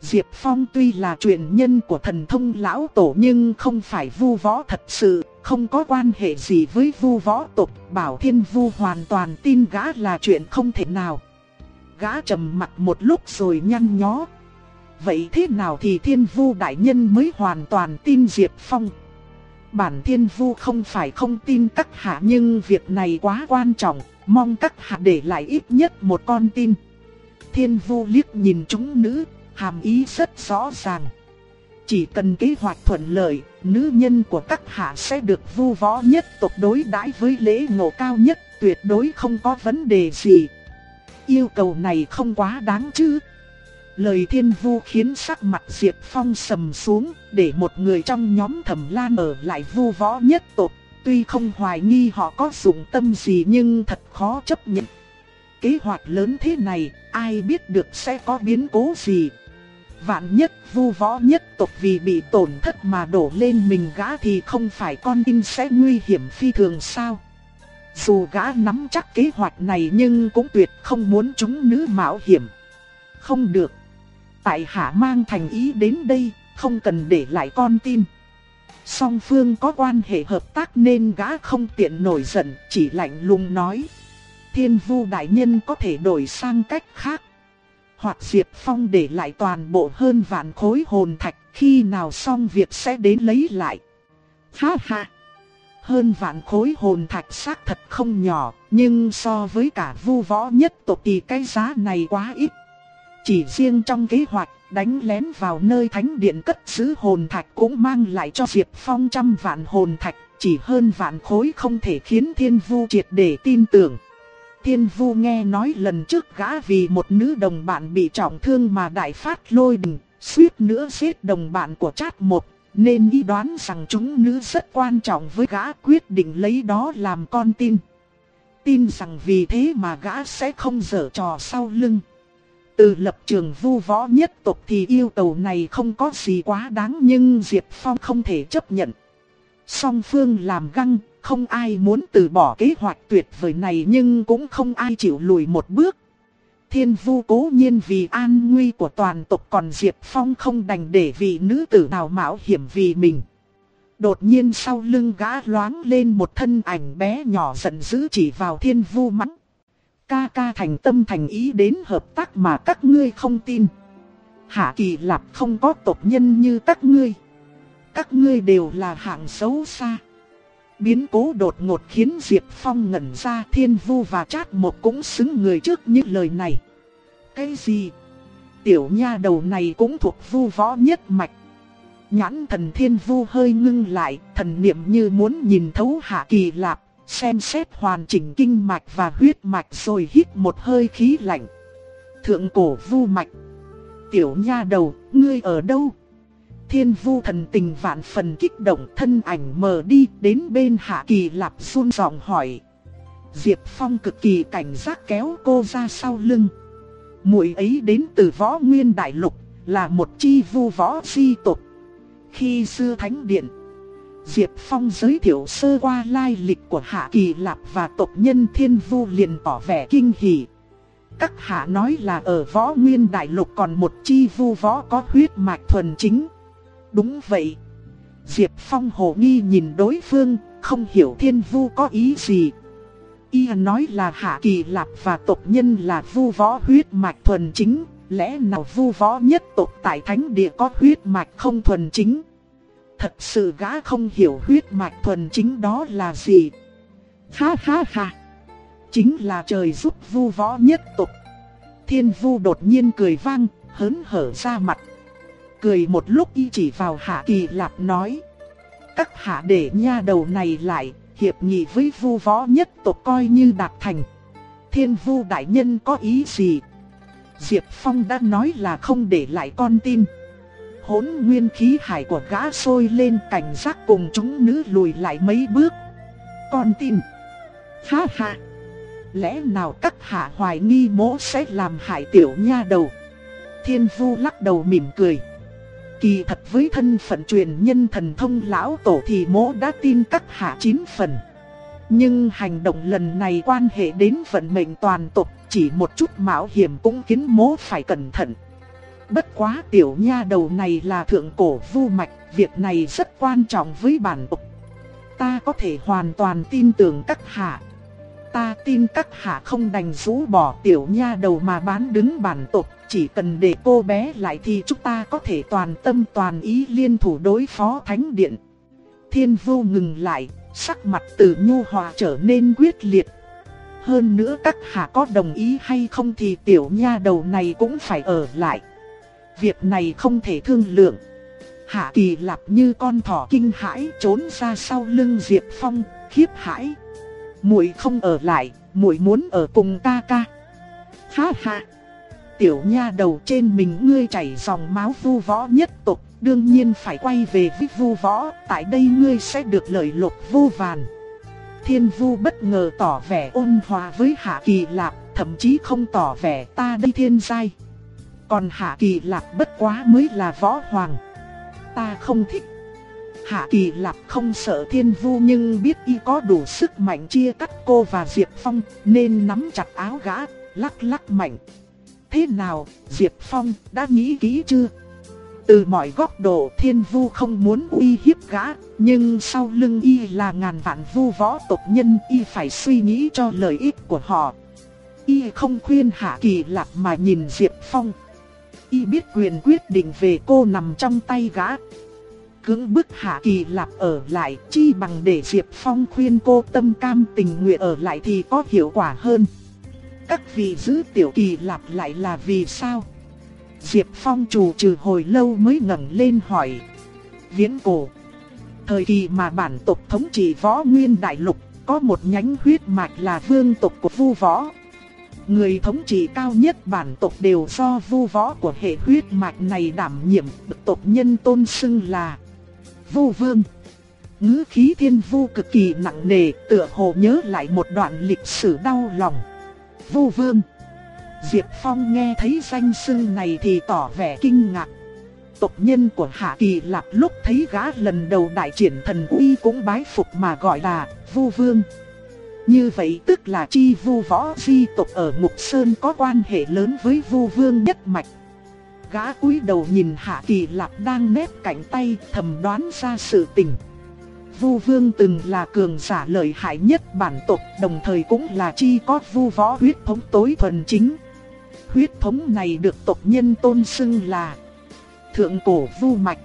Diệp Phong tuy là truyền nhân của thần thông lão tổ nhưng không phải vu võ thật sự, không có quan hệ gì với vu võ tộc, bảo thiên vu hoàn toàn tin gã là chuyện không thể nào. Gã trầm mặt một lúc rồi nhăn nhó. Vậy thế nào thì thiên vu đại nhân mới hoàn toàn tin Diệp Phong? Bản thiên vu không phải không tin các hạ nhưng việc này quá quan trọng, mong các hạ để lại ít nhất một con tin. Thiên vu liếc nhìn chúng nữ, hàm ý rất rõ ràng. Chỉ cần kế hoạch thuận lợi, nữ nhân của các hạ sẽ được vu võ nhất tộc đối đãi với lễ ngộ cao nhất, tuyệt đối không có vấn đề gì. Yêu cầu này không quá đáng chứ. Lời thiên vu khiến sắc mặt Diệp Phong sầm xuống, để một người trong nhóm thẩm lan ở lại vu võ nhất tộc. Tuy không hoài nghi họ có dụng tâm gì nhưng thật khó chấp nhận. Kế hoạch lớn thế này, ai biết được sẽ có biến cố gì. Vạn nhất vu võ nhất tộc vì bị tổn thất mà đổ lên mình gã thì không phải con tin sẽ nguy hiểm phi thường sao. Dù gã nắm chắc kế hoạch này nhưng cũng tuyệt không muốn chúng nữ mạo hiểm. Không được. Tại hạ mang thành ý đến đây, không cần để lại con tin. Song phương có quan hệ hợp tác nên gã không tiện nổi giận, chỉ lạnh lùng nói. Thiên vu đại nhân có thể đổi sang cách khác. Hoặc Diệp Phong để lại toàn bộ hơn vạn khối hồn thạch khi nào xong việc sẽ đến lấy lại. Ha ha! Hơn vạn khối hồn thạch xác thật không nhỏ, nhưng so với cả vu võ nhất tộc thì cái giá này quá ít. Chỉ riêng trong kế hoạch đánh lén vào nơi thánh điện cất giữ hồn thạch cũng mang lại cho Diệp Phong trăm vạn hồn thạch, chỉ hơn vạn khối không thể khiến thiên vu triệt để tin tưởng. Thiên vu nghe nói lần trước gã vì một nữ đồng bạn bị trọng thương mà đại phát lôi đình, suýt nữa giết đồng bạn của chát một, nên ý đoán rằng chúng nữ rất quan trọng với gã quyết định lấy đó làm con tin. Tin rằng vì thế mà gã sẽ không dở trò sau lưng. Từ lập trường vu võ nhất tộc thì yêu cầu này không có gì quá đáng nhưng Diệp Phong không thể chấp nhận. Song phương làm găng, không ai muốn từ bỏ kế hoạch tuyệt vời này nhưng cũng không ai chịu lùi một bước. Thiên vu cố nhiên vì an nguy của toàn tộc còn Diệp Phong không đành để vị nữ tử nào mạo hiểm vì mình. Đột nhiên sau lưng gã loáng lên một thân ảnh bé nhỏ giận dữ chỉ vào thiên vu mắng. Ca ca thành tâm thành ý đến hợp tác mà các ngươi không tin. Hạ kỳ lạp không có tộc nhân như các ngươi. Các ngươi đều là hạng xấu xa. Biến cố đột ngột khiến Diệp Phong ngẩn ra thiên vu và chát một cũng xứng người trước những lời này. Cái gì? Tiểu nha đầu này cũng thuộc vu võ nhất mạch. Nhãn thần thiên vu hơi ngưng lại, thần niệm như muốn nhìn thấu hạ kỳ lạp, xem xét hoàn chỉnh kinh mạch và huyết mạch rồi hít một hơi khí lạnh. Thượng cổ vu mạch. Tiểu nha đầu, ngươi ở đâu? Thiên vu thần tình vạn phần kích động thân ảnh mờ đi đến bên hạ kỳ lạp run giọng hỏi. Diệp Phong cực kỳ cảnh giác kéo cô ra sau lưng. muội ấy đến từ võ nguyên đại lục, là một chi vu võ di tộc. Khi xưa thánh điện, Diệp Phong giới thiệu sơ qua lai lịch của Hạ Kỳ Lạp và tộc nhân Thiên Vu liền tỏ vẻ kinh hỉ. Các hạ nói là ở võ nguyên đại lục còn một chi vu võ có huyết mạch thuần chính. Đúng vậy. Diệp Phong hồ nghi nhìn đối phương, không hiểu thiên vu có ý gì. Y nói là Hạ Kỳ Lạp và tộc nhân là vu võ huyết mạch thuần chính, lẽ nào vu võ nhất tộc tại thánh địa có huyết mạch không thuần chính. Thật sự gã không hiểu huyết mạch thuần chính đó là gì. Ha ha ha. Chính là trời giúp vu võ nhất tộc. Thiên vu đột nhiên cười vang, hớn hở ra mặt. Cười một lúc y chỉ vào hạ kỳ lạp nói. Các hạ để nha đầu này lại, hiệp nghị với vu võ nhất tộc coi như đạt thành. Thiên vu đại nhân có ý gì? Diệp Phong đã nói là không để lại con tin. Hốn nguyên khí hải của gã sôi lên cảnh giác cùng chúng nữ lùi lại mấy bước. Con tin. Ha ha. Lẽ nào các hạ hoài nghi mỗ sẽ làm hại tiểu nha đầu. Thiên vu lắc đầu mỉm cười. Kỳ thật với thân phận truyền nhân thần thông lão tổ thì mỗ đã tin các hạ chín phần. Nhưng hành động lần này quan hệ đến vận mệnh toàn tộc, chỉ một chút mạo hiểm cũng khiến mỗ phải cẩn thận. Bất quá tiểu nha đầu này là thượng cổ vu mạch, việc này rất quan trọng với bản tộc. Ta có thể hoàn toàn tin tưởng các hạ. Ta tin các hạ không đành rũ bỏ tiểu nha đầu mà bán đứng bản tộc, chỉ cần để cô bé lại thì chúng ta có thể toàn tâm toàn ý liên thủ đối phó thánh điện. Thiên vô ngừng lại, sắc mặt từ nhu hòa trở nên quyết liệt. Hơn nữa các hạ có đồng ý hay không thì tiểu nha đầu này cũng phải ở lại. Việc này không thể thương lượng. Hạ kỳ lạp như con thỏ kinh hãi trốn ra sau lưng Diệp Phong, khiếp hãi. Muội không ở lại, muội muốn ở cùng ca ca. Ha ha. Tiểu nha đầu trên mình ngươi chảy dòng máu vu võ nhất tộc, đương nhiên phải quay về với vu võ, tại đây ngươi sẽ được lợi lộc vô vàn. Thiên vu bất ngờ tỏ vẻ ôn hòa với Hạ Kỳ Lạp, thậm chí không tỏ vẻ ta đây thiên giai. Còn Hạ Kỳ Lạp bất quá mới là võ hoàng. Ta không thích. Hạ Kỳ Lạp không sợ thiên vu nhưng biết y có đủ sức mạnh chia cắt cô và Diệp Phong nên nắm chặt áo gã, lắc lắc mạnh. Thế nào, Diệp Phong đã nghĩ kỹ chưa? Từ mọi góc độ thiên vu không muốn uy hiếp gã, nhưng sau lưng y là ngàn vạn vu võ tộc nhân y phải suy nghĩ cho lợi ích của họ. Y không khuyên Hạ Kỳ Lạp mà nhìn Diệp Phong. Y biết quyền quyết định về cô nằm trong tay gã. Cưỡng bức Hạ Kỳ Lạp ở lại chi bằng để Diệp Phong khuyên cô tâm cam tình nguyện ở lại thì có hiệu quả hơn. Các vị giữ Tiểu Kỳ Lạp lại là vì sao? Diệp Phong chủ trừ hồi lâu mới ngẩng lên hỏi. Viễn cổ. Thời kỳ mà bản tộc thống trị võ nguyên đại lục, có một nhánh huyết mạch là vương tộc của vu võ. Người thống trị cao nhất bản tộc đều do vu võ của hệ huyết mạch này đảm nhiệm, tộc nhân tôn xưng là Vu Vương. Ngữ khí thiên vu cực kỳ nặng nề, tựa hồ nhớ lại một đoạn lịch sử đau lòng. Vu Vương. Diệp Phong nghe thấy danh xưng này thì tỏ vẻ kinh ngạc. Tộc nhân của Hạ Kỳ Lạp lúc thấy gã lần đầu đại triển thần uy cũng bái phục mà gọi là Vu Vương. Như vậy tức là chi vu võ di tộc ở Mục Sơn có quan hệ lớn với vu vương nhất mạch. Gã cúi đầu nhìn Hạ Kỳ Lạc đang nép cạnh tay thầm đoán ra sự tình. Vu Vương từng là cường giả lợi hại nhất bản tộc, đồng thời cũng là chi có vu võ huyết thống tối thuần chính. Huyết thống này được tộc nhân tôn xưng là Thượng cổ vu mạch.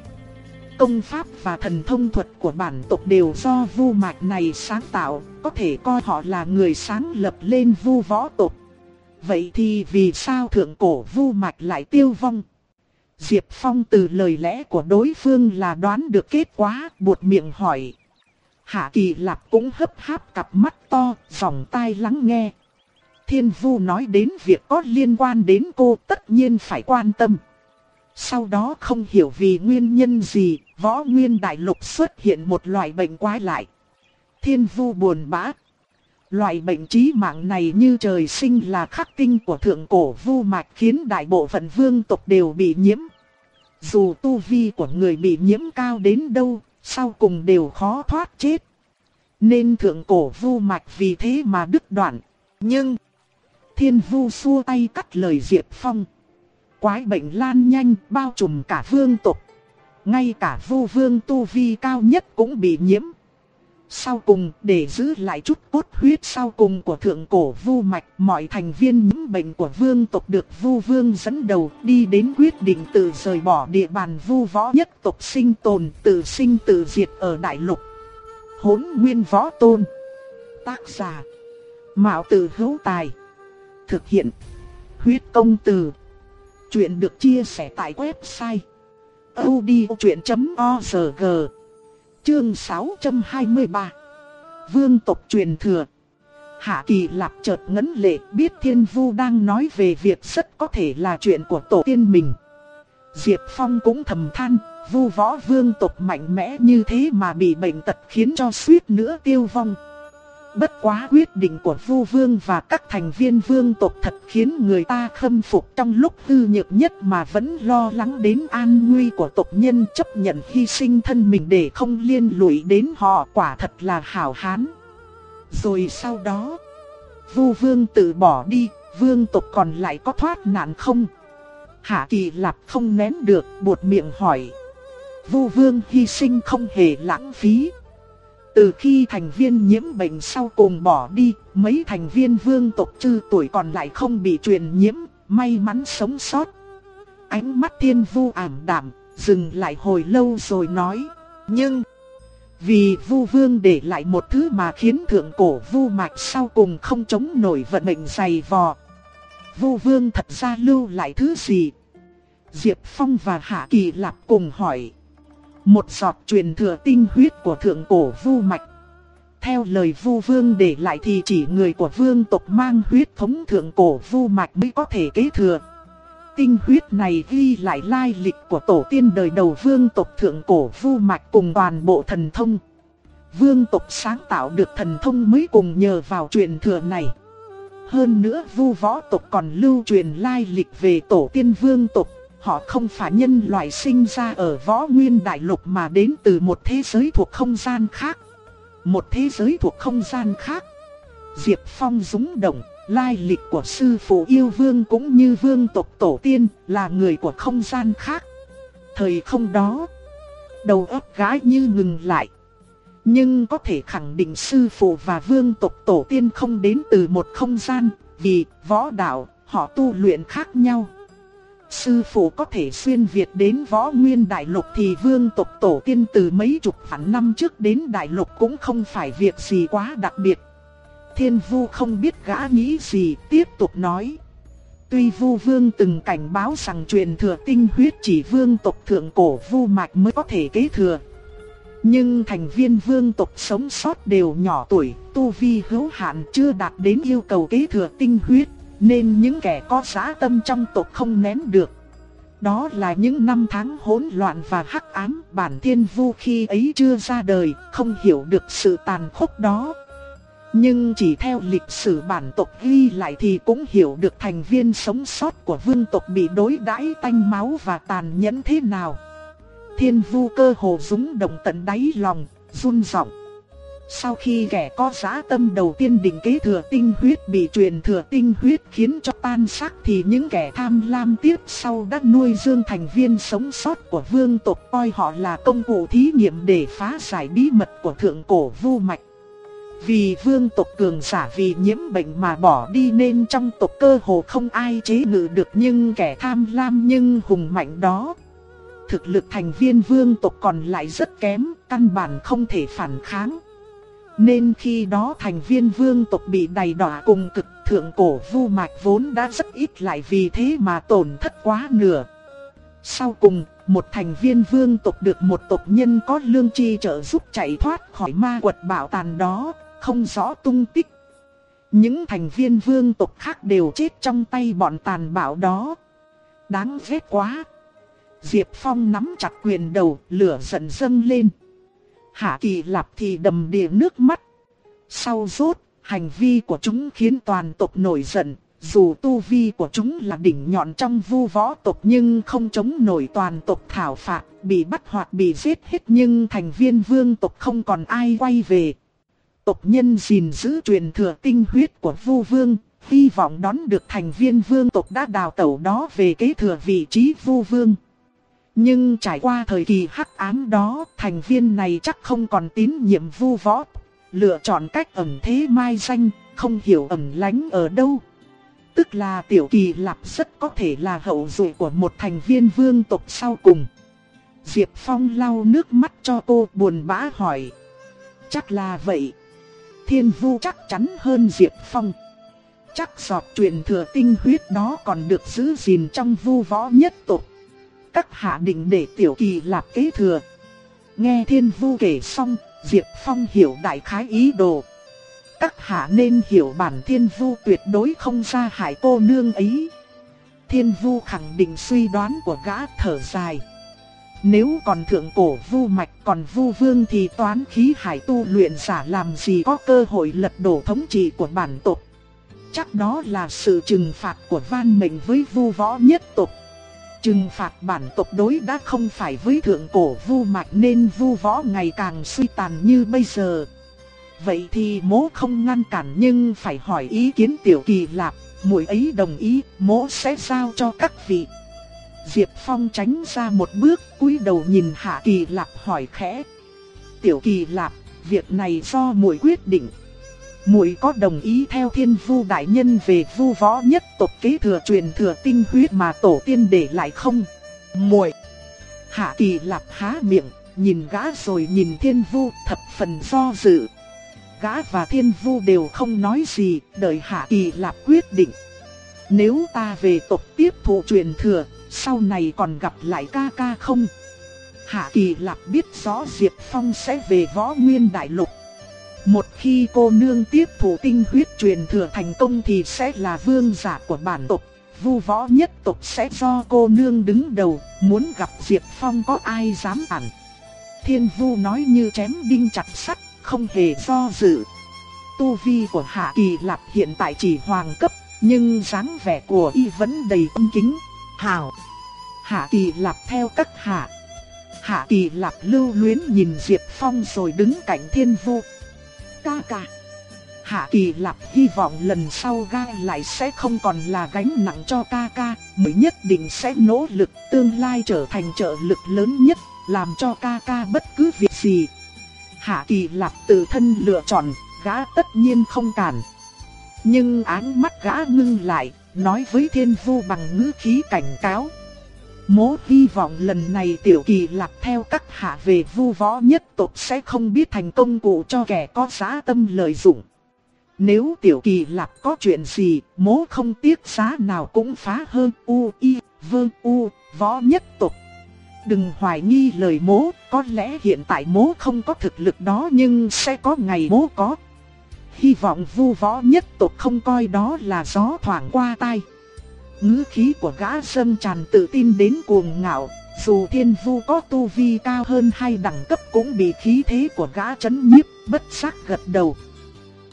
Công pháp và thần thông thuật của bản tộc đều do vu mạch này sáng tạo, có thể coi họ là người sáng lập lên vu võ tộc. Vậy thì vì sao thượng cổ vu mạch lại tiêu vong? Diệp Phong từ lời lẽ của đối phương là đoán được kết quả, buột miệng hỏi. Hạ Kỳ Lạp cũng hấp háp cặp mắt to, vòng tai lắng nghe. Thiên Vu nói đến việc có liên quan đến cô tất nhiên phải quan tâm. Sau đó không hiểu vì nguyên nhân gì, võ nguyên đại lục xuất hiện một loại bệnh quái lại. Thiên Vu buồn bã. Loại bệnh trí mạng này như trời sinh là khắc tinh của thượng cổ vu mạch khiến đại bộ phận vương tộc đều bị nhiễm. Dù tu vi của người bị nhiễm cao đến đâu, sau cùng đều khó thoát chết. Nên thượng cổ vu mạch vì thế mà đứt đoạn. Nhưng, thiên vu xua tay cắt lời Diệp Phong. Quái bệnh lan nhanh bao trùm cả vương tộc. Ngay cả vu vương tu vi cao nhất cũng bị nhiễm. Sau cùng, để giữ lại chút cốt huyết sau cùng của thượng cổ vu mạch, mọi thành viên những bệnh của vương tộc được vu vương dẫn đầu đi đến quyết định tự rời bỏ địa bàn vu võ nhất tộc sinh tồn, tự sinh tự diệt ở đại lục. Hốn nguyên võ tôn Tác giả Mạo tử hữu tài Thực hiện Huyết công từ Chuyện được chia sẻ tại website odchuyện.org Chương 623 Vương tộc truyền thừa. Hạ kỳ lạp chợt ngấn lệ, biết thiên vu đang nói về việc rất có thể là chuyện của tổ tiên mình. Diệp Phong cũng thầm than, vu võ vương tộc mạnh mẽ như thế mà bị bệnh tật khiến cho suýt nữa tiêu vong. Bất quá quyết định của vu vương và các thành viên vương tộc thật khiến người ta khâm phục trong lúc hư nhược nhất mà vẫn lo lắng đến an nguy của tộc nhân chấp nhận hy sinh thân mình để không liên lụy đến họ quả thật là hảo hán. Rồi sau đó, vu vương tự bỏ đi, vương tộc còn lại có thoát nạn không? Hạ kỳ lạp không nén được, buột miệng hỏi. Vu vương hy sinh không hề lãng phí. Từ khi thành viên nhiễm bệnh sau cùng bỏ đi, mấy thành viên vương tộc chư tuổi còn lại không bị truyền nhiễm, may mắn sống sót. Ánh mắt thiên vu ảm đạm, dừng lại hồi lâu rồi nói, nhưng... Vì vu vương để lại một thứ mà khiến thượng cổ vu mạch sau cùng không chống nổi vận mệnh dày vò. Vu vương thật ra lưu lại thứ gì? Diệp Phong và Hạ Kỳ Lạp cùng hỏi. Một giọt truyền thừa tinh huyết của thượng cổ vu mạch. Theo lời vu vương để lại thì chỉ người của vương tộc mang huyết thống thượng cổ vu mạch mới có thể kế thừa. Tinh huyết này ghi lại lai lịch của tổ tiên đời đầu vương tộc thượng cổ vu mạch cùng toàn bộ thần thông. Vương tộc sáng tạo được thần thông mới cùng nhờ vào truyền thừa này. Hơn nữa vu võ tộc còn lưu truyền lai lịch về tổ tiên vương tộc Họ không phải nhân loại sinh ra ở võ nguyên đại lục mà đến từ một thế giới thuộc không gian khác. Một thế giới thuộc không gian khác. Diệp Phong rúng động, lai lịch của sư phụ yêu vương cũng như vương tộc tổ tiên là người của không gian khác. Thời không đó, đầu óc gái như ngừng lại. Nhưng có thể khẳng định sư phụ và vương tộc tổ tiên không đến từ một không gian, vì võ đạo, họ tu luyện khác nhau. Sư phụ có thể xuyên Việt đến võ nguyên đại lục thì vương tộc tổ tiên từ mấy chục vạn năm trước đến đại lục cũng không phải việc gì quá đặc biệt. Thiên vu không biết gã nghĩ gì tiếp tục nói. Tuy vu vương từng cảnh báo rằng truyền thừa tinh huyết chỉ vương tộc thượng cổ vu mạch mới có thể kế thừa. Nhưng thành viên vương tộc sống sót đều nhỏ tuổi, tu vi hữu hạn chưa đạt đến yêu cầu kế thừa tinh huyết. Nên những kẻ có giá tâm trong tộc không nén được. Đó là những năm tháng hỗn loạn và hắc ám Bản thiên vu khi ấy chưa ra đời Không hiểu được sự tàn khốc đó. Nhưng chỉ theo lịch sử bản tộc ghi lại thì cũng hiểu được thành viên sống sót của vương tộc bị đối đãi tanh máu và tàn nhẫn thế nào. Thiên vu cơ hồ rúng động tận đáy lòng, run rộng. Sau khi kẻ có giá tâm đầu tiên định kế thừa tinh huyết bị truyền thừa tinh huyết khiến cho tan xác thì những kẻ tham lam tiếp sau đã nuôi dương thành viên sống sót của vương tộc coi họ là công cụ thí nghiệm để phá giải bí mật của thượng cổ vu mạch. Vì vương tộc cường giả vì nhiễm bệnh mà bỏ đi nên trong tộc cơ hồ không ai chế ngự được nhưng kẻ tham lam nhưng hùng mạnh đó. Thực lực thành viên vương tộc còn lại rất kém, căn bản không thể phản kháng. Nên khi đó thành viên vương tộc bị đầy đọa cùng cực thượng cổ vu mạch vốn đã rất ít lại vì thế mà tổn thất quá nửa. Sau cùng, một thành viên vương tộc được một tộc nhân có lương chi trợ giúp chạy thoát khỏi ma quật bảo tàn đó, không rõ tung tích. Những thành viên vương tộc khác đều chết trong tay bọn tàn bạo đó. Đáng ghét quá. Diệp Phong nắm chặt quyền đầu, lửa giận dâng lên. Hạ Kỳ Lạp thì đầm đìa nước mắt. Sau rốt, hành vi của chúng khiến toàn tộc nổi giận. Dù tu vi của chúng là đỉnh nhọn trong vu võ tộc nhưng không chống nổi toàn tộc thảo phạt, bị bắt hoặc bị giết hết nhưng thành viên vương tộc không còn ai quay về. Tộc nhân gìn giữ truyền thừa tinh huyết của vu vương, hy vọng đón được thành viên vương tộc đã đào tẩu đó về kế thừa vị trí vu vương. Nhưng trải qua thời kỳ hắc ám đó, thành viên này chắc không còn tín nhiệm vu võ, lựa chọn cách ẩn thế mai danh, không hiểu ẩn lánh ở đâu. Tức là tiểu kỳ lạp rất có thể là hậu duệ của một thành viên vương tộc sau cùng. Diệp Phong lau nước mắt cho cô buồn bã hỏi. Chắc là vậy. Thiên vu chắc chắn hơn Diệp Phong. Chắc giọt truyền thừa tinh huyết đó còn được giữ gìn trong vu võ nhất tộc các hạ định để tiểu kỳ lạp kế thừa. Nghe thiên vu kể xong, Diệp Phong hiểu đại khái ý đồ. Các hạ nên hiểu bản thiên vu tuyệt đối không ra hại cô nương ấy. Thiên vu khẳng định suy đoán của gã thở dài. Nếu còn thượng cổ vu mạch còn vu vương thì toán khí hải tu luyện giả làm gì có cơ hội lật đổ thống trị của bản tộc. Chắc đó là sự trừng phạt của van mệnh với vu võ nhất tộc. Trừng phạt bản tộc đối đã không phải với thượng cổ vu mạch nên vu võ ngày càng suy tàn như bây giờ. Vậy thì mố không ngăn cản nhưng phải hỏi ý kiến tiểu kỳ lạp, muội ấy đồng ý, mố sẽ giao cho các vị. Diệp Phong tránh ra một bước, cúi đầu nhìn Hạ Kỳ Lạp hỏi khẽ. Tiểu Kỳ Lạp, việc này do muội quyết định muội có đồng ý theo thiên vu đại nhân về vu võ nhất tộc kế thừa truyền thừa tinh huyết mà tổ tiên để lại không? muội Hạ kỳ lạp há miệng, nhìn gã rồi nhìn thiên vu thập phần do dự. Gã và thiên vu đều không nói gì, đợi hạ kỳ lạp quyết định. Nếu ta về tộc tiếp thụ truyền thừa, sau này còn gặp lại ca ca không? Hạ kỳ lạp biết rõ Diệp Phong sẽ về võ nguyên đại lục. Một khi cô nương tiếp thủ tinh huyết truyền thừa thành công thì sẽ là vương giả của bản tộc, vu võ nhất tộc sẽ do cô nương đứng đầu, muốn gặp Diệp Phong có ai dám ản. Thiên vu nói như chém đinh chặt sắt, không hề do dự. Tu vi của Hạ Kỳ Lạp hiện tại chỉ hoàng cấp, nhưng dáng vẻ của y vẫn đầy âm kính. Hảo! Hạ Kỳ Lạp theo các hạ. Hạ Kỳ Lạp lưu luyến nhìn Diệp Phong rồi đứng cạnh thiên vu ca ca. Hạ Kỳ Lạp hy vọng lần sau gai lại sẽ không còn là gánh nặng cho ca ca, mới nhất định sẽ nỗ lực tương lai trở thành trợ lực lớn nhất, làm cho ca ca bất cứ việc gì. Hạ Kỳ Lạp tự thân lựa chọn, gã tất nhiên không cản. Nhưng ánh mắt gã ngưng lại, nói với thiên vu bằng ngữ khí cảnh cáo. Mố hy vọng lần này tiểu kỳ lạc theo các hạ về vu võ nhất tộc sẽ không biết thành công cụ cho kẻ có giá tâm lợi dụng. Nếu tiểu kỳ lạc có chuyện gì, mố không tiếc giá nào cũng phá hơn u y vương u võ nhất tộc. Đừng hoài nghi lời mố, có lẽ hiện tại mố không có thực lực đó nhưng sẽ có ngày mố có. Hy vọng vu võ nhất tộc không coi đó là gió thoảng qua tai ngữ khí của gã sâm tràn tự tin đến cuồng ngạo, dù thiên vu có tu vi cao hơn hay đẳng cấp cũng bị khí thế của gã chấn nhiếp, bất giác gật đầu.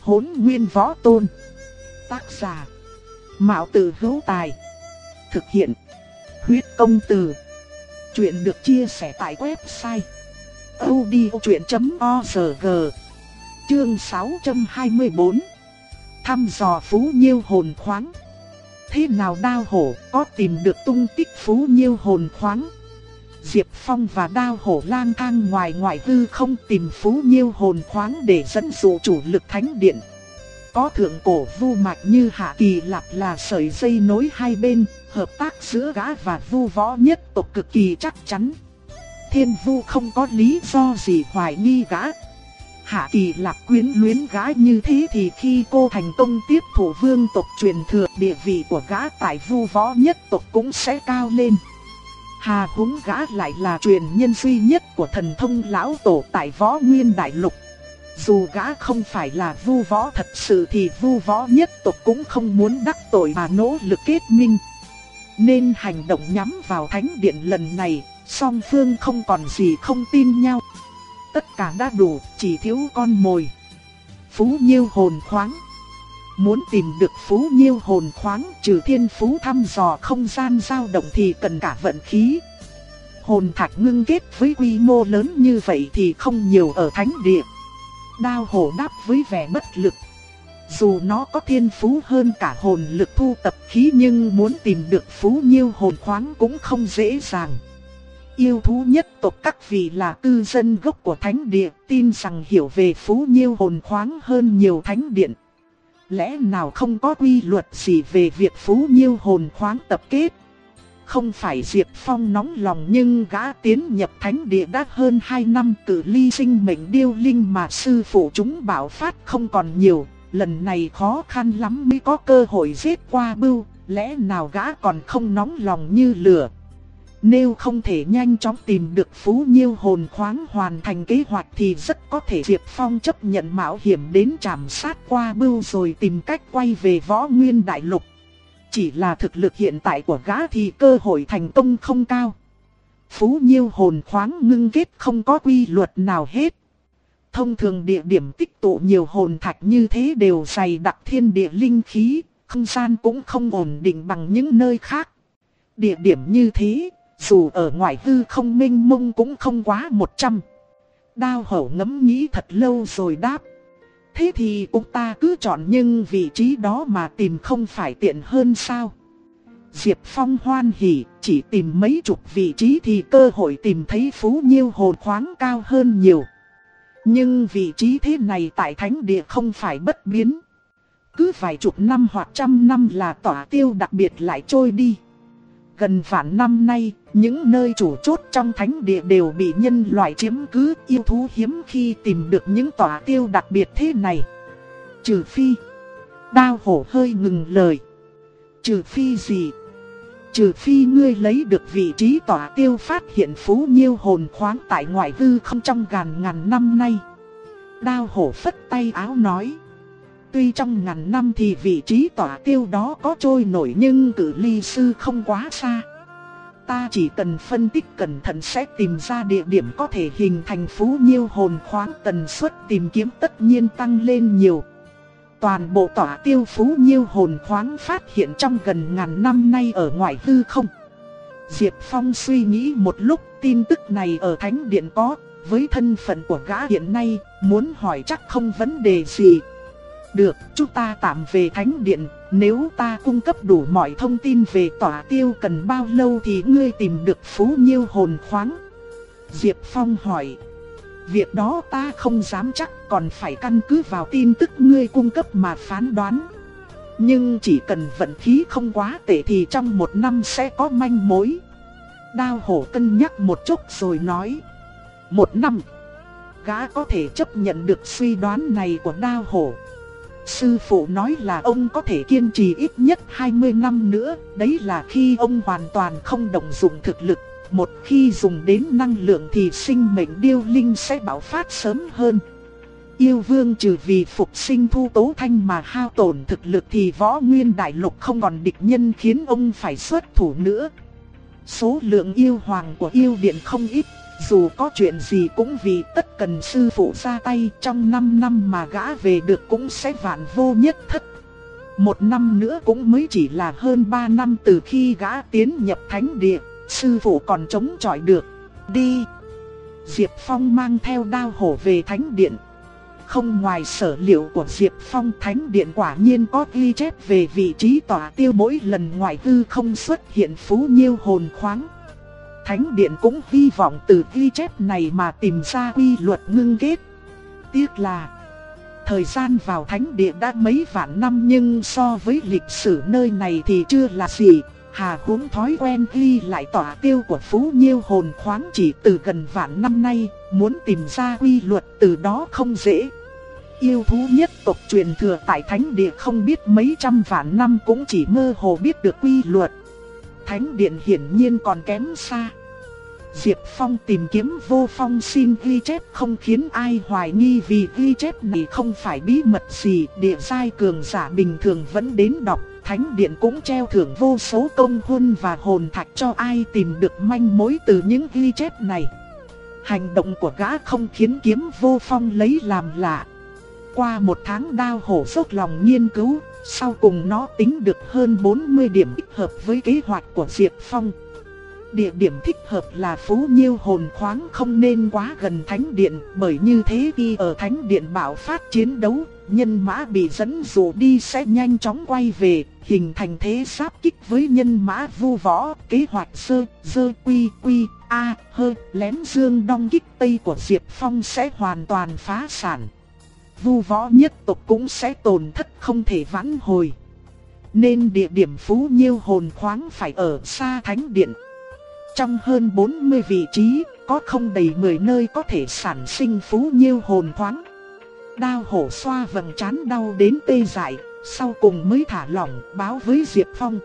Hốn nguyên võ tôn. Tác giả. Mạo tử hữu tài. Thực hiện. Huyết công từ. Chuyện được chia sẻ tại website. odchuyện.org Chương 624 Thăm dò Phú Nhiêu hồn khoáng Thế nào đao hổ có tìm được tung tích Phú Nhiêu hồn khoáng? Diệp Phong và đao hổ lang thang ngoài ngoại hư không tìm Phú Nhiêu hồn khoáng để dẫn dụ chủ lực thánh điện. Có thượng cổ vu mạch như Hạ Kỳ Lạp là sợi dây nối hai bên, Hợp tác giữa gã và vu võ nhất tộc cực kỳ chắc chắn. Thiên vu không có lý do gì hoài nghi gã. Hạ kỳ lạc quyến luyến gã như thế thì khi cô thành công tiếp thủ vương tộc truyền thừa địa vị của gã tại vu võ nhất tộc cũng sẽ cao lên. Hà húng gã lại là truyền nhân duy nhất của thần thông lão tổ tại võ nguyên đại lục. Dù gã không phải là vu võ thật sự thì vu võ nhất tộc cũng không muốn đắc tội mà nỗ lực kết minh. Nên hành động nhắm vào thánh điện lần này, song phương không còn gì không tin nhau tất cả đã đủ, chỉ thiếu con mồi. Phú Nhiêu hồn khoáng Muốn tìm được Phú Nhiêu hồn khoáng trừ thiên phú thăm dò không gian dao động thì cần cả vận khí. Hồn thạch ngưng kết với quy mô lớn như vậy thì không nhiều ở thánh địa. Đao hổ đáp với vẻ bất lực. Dù nó có thiên phú hơn cả hồn lực thu tập khí nhưng muốn tìm được Phú Nhiêu hồn khoáng cũng không dễ dàng. Yêu thú nhất tộc các vị là cư dân gốc của thánh địa, tin rằng hiểu về phú nhiêu hồn khoáng hơn nhiều thánh điện. Lẽ nào không có quy luật gì về việc phú nhiêu hồn khoáng tập kết? Không phải Diệp Phong nóng lòng nhưng gã tiến nhập thánh địa đã hơn 2 năm tự ly sinh mệnh điêu linh mà sư phụ chúng bảo phát không còn nhiều. Lần này khó khăn lắm mới có cơ hội giết qua bưu, lẽ nào gã còn không nóng lòng như lửa. Nếu không thể nhanh chóng tìm được Phú Nhiêu hồn khoáng hoàn thành kế hoạch thì rất có thể Diệp Phong chấp nhận mạo hiểm đến trảm sát qua bưu rồi tìm cách quay về võ nguyên đại lục. Chỉ là thực lực hiện tại của gã thì cơ hội thành công không cao. Phú Nhiêu hồn khoáng ngưng kết không có quy luật nào hết. Thông thường địa điểm tích tụ nhiều hồn thạch như thế đều dày đặc thiên địa linh khí, không gian cũng không ổn định bằng những nơi khác. Địa điểm như thế, dù ở ngoài hư không minh mông cũng không quá 100. Đao hậu ngẫm nghĩ thật lâu rồi đáp. Thế thì ông ta cứ chọn nhưng vị trí đó mà tìm không phải tiện hơn sao? Diệp Phong hoan hỉ, chỉ tìm mấy chục vị trí thì cơ hội tìm thấy phú nhiêu hồn khoáng cao hơn nhiều. Nhưng vị trí thế này tại thánh địa không phải bất biến. Cứ vài chục năm hoặc trăm năm là tỏa tiêu đặc biệt lại trôi đi. Gần vạn năm nay, những nơi chủ chốt trong thánh địa đều bị nhân loại chiếm cứ yêu thú hiếm khi tìm được những tòa tiêu đặc biệt thế này. Trừ phi, đao hổ hơi ngừng lời. Trừ phi gì? Trừ phi ngươi lấy được vị trí tòa tiêu phát hiện phú nhiêu hồn khoáng tại ngoại hư không trong ngàn ngàn năm nay. Đao hổ phất tay áo nói. Tuy trong ngàn năm thì vị trí tỏa tiêu đó có trôi nổi nhưng cử ly sư không quá xa. Ta chỉ cần phân tích cẩn thận sẽ tìm ra địa điểm có thể hình thành phú nhiêu hồn khoáng tần suất tìm kiếm tất nhiên tăng lên nhiều. Toàn bộ tỏa tiêu phú nhiêu hồn khoáng phát hiện trong gần ngàn năm nay ở ngoài hư không. Diệp Phong suy nghĩ một lúc tin tức này ở Thánh Điện có, với thân phận của gã hiện nay, muốn hỏi chắc không vấn đề gì. Được, chúng ta tạm về thánh điện, nếu ta cung cấp đủ mọi thông tin về tỏa tiêu cần bao lâu thì ngươi tìm được phú nhiêu hồn khoáng. Diệp Phong hỏi. Việc đó ta không dám chắc còn phải căn cứ vào tin tức ngươi cung cấp mà phán đoán. Nhưng chỉ cần vận khí không quá tệ thì trong một năm sẽ có manh mối. Đao hổ cân nhắc một chút rồi nói. Một năm. Gã có thể chấp nhận được suy đoán này của đao hổ. Sư phụ nói là ông có thể kiên trì ít nhất 20 năm nữa, đấy là khi ông hoàn toàn không động dụng thực lực. Một khi dùng đến năng lượng thì sinh mệnh điêu linh sẽ bảo phát sớm hơn. Yêu vương trừ vì phục sinh thu tố thanh mà hao tổn thực lực thì võ nguyên đại lục không còn địch nhân khiến ông phải xuất thủ nữa. Số lượng yêu hoàng của yêu điện không ít dù có chuyện gì cũng vì tất cần sư phụ ra tay trong 5 năm mà gã về được cũng sẽ vạn vô nhất thất. Một năm nữa cũng mới chỉ là hơn 3 năm từ khi gã tiến nhập thánh địa, sư phụ còn chống chọi được. Đi! Diệp Phong mang theo đao hổ về thánh điện. không ngoài sở liệu của Diệp Phong Thánh Điện quả nhiên có ghi chép về vị trí tỏa tiêu mỗi lần ngoại hư không xuất hiện phú nhiêu hồn khoáng. Thánh Điện cũng hy vọng từ ghi chép này mà tìm ra quy luật ngưng kết. Tiếc là Thời gian vào thánh địa đã mấy vạn năm nhưng so với lịch sử nơi này thì chưa là gì. Hà huống thói quen ghi lại tỏa tiêu của Phú Nhiêu hồn khoáng chỉ từ gần vạn năm nay, muốn tìm ra quy luật từ đó không dễ. Yêu thú nhất tộc truyền thừa tại thánh địa không biết mấy trăm vạn năm cũng chỉ mơ hồ biết được quy luật. Thánh điện hiển nhiên còn kém xa. Diệp Phong tìm kiếm vô phong xin ghi chép không khiến ai hoài nghi vì ghi chép này không phải bí mật gì, địa giai cường giả bình thường vẫn đến đọc, thánh điện cũng treo thưởng vô số công huân và hồn thạch cho ai tìm được manh mối từ những ghi chép này. Hành động của gã không khiến kiếm vô phong lấy làm lạ. Qua một tháng đao hổ dốc lòng nghiên cứu, sau cùng nó tính được hơn 40 điểm thích hợp với kế hoạch của Diệp Phong. Địa điểm thích hợp là Phú Nhiêu hồn khoáng không nên quá gần Thánh Điện bởi như thế khi ở Thánh Điện bạo phát chiến đấu, nhân mã bị dẫn dụ đi sẽ nhanh chóng quay về, hình thành thế sáp kích với nhân mã vu võ, kế hoạch sơ, dơ quy quy, a, hơ, lén dương đong kích tây của Diệp Phong sẽ hoàn toàn phá sản. Vu võ nhất tộc cũng sẽ tổn thất không thể vãn hồi. Nên địa điểm Phú Nhiêu hồn khoáng phải ở xa Thánh Điện. Trong hơn 40 vị trí, có không đầy 10 nơi có thể sản sinh phú nhiêu hồn khoáng. Đao hổ xoa vầng chán đau đến tê dại, sau cùng mới thả lỏng báo với Diệp Phong.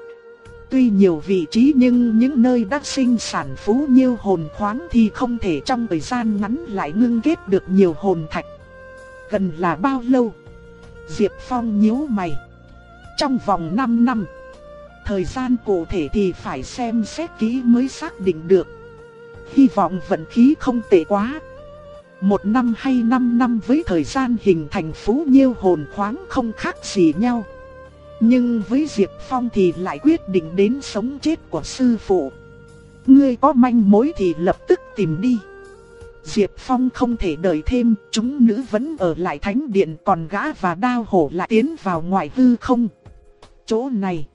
Tuy nhiều vị trí nhưng những nơi đắc sinh sản phú nhiêu hồn khoáng thì không thể trong thời gian ngắn lại ngưng kết được nhiều hồn thạch. Gần là bao lâu? Diệp Phong nhíu mày. Trong vòng 5 năm. Thời gian cụ thể thì phải xem xét kỹ mới xác định được. Hy vọng vận khí không tệ quá. Một năm hay năm năm với thời gian hình thành phú nhiêu hồn khoáng không khác gì nhau. Nhưng với Diệp Phong thì lại quyết định đến sống chết của sư phụ. Ngươi có manh mối thì lập tức tìm đi. Diệp Phong không thể đợi thêm, chúng nữ vẫn ở lại thánh điện còn gã và đao hổ lại tiến vào ngoài hư không. Chỗ này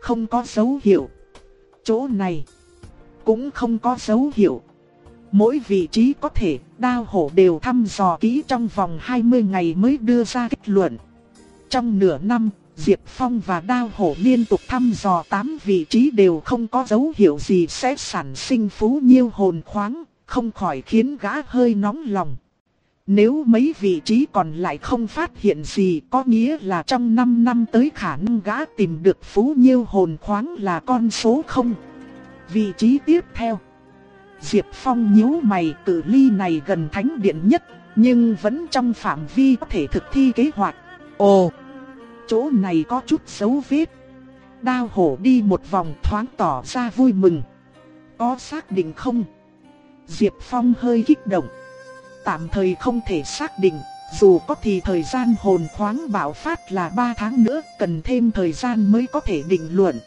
không có dấu hiệu. Chỗ này cũng không có dấu hiệu. Mỗi vị trí có thể, đao hổ đều thăm dò kỹ trong vòng 20 ngày mới đưa ra kết luận. Trong nửa năm, Diệp Phong và đao hổ liên tục thăm dò 8 vị trí đều không có dấu hiệu gì sẽ sản sinh phú nhiêu hồn khoáng, không khỏi khiến gã hơi nóng lòng. Nếu mấy vị trí còn lại không phát hiện gì có nghĩa là trong 5 năm tới khả năng gã tìm được phú nhiêu hồn khoáng là con số 0. Vị trí tiếp theo. Diệp Phong nhíu mày cử ly này gần thánh điện nhất, nhưng vẫn trong phạm vi có thể thực thi kế hoạch. Ồ, chỗ này có chút dấu vết. Đao hổ đi một vòng thoáng tỏ ra vui mừng. Có xác định không? Diệp Phong hơi kích động tạm thời không thể xác định, dù có thì thời gian hồn khoáng bạo phát là 3 tháng nữa, cần thêm thời gian mới có thể định luận.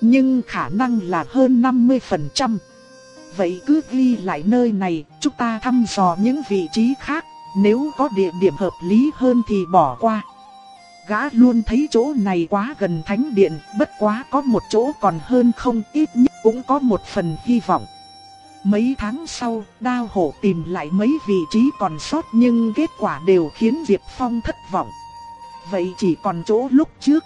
Nhưng khả năng là hơn 50%. Vậy cứ ghi lại nơi này, chúng ta thăm dò những vị trí khác, nếu có địa điểm hợp lý hơn thì bỏ qua. Gã luôn thấy chỗ này quá gần thánh điện, bất quá có một chỗ còn hơn không ít nhất cũng có một phần hy vọng. Mấy tháng sau, đao hổ tìm lại mấy vị trí còn sót nhưng kết quả đều khiến Diệp Phong thất vọng. Vậy chỉ còn chỗ lúc trước.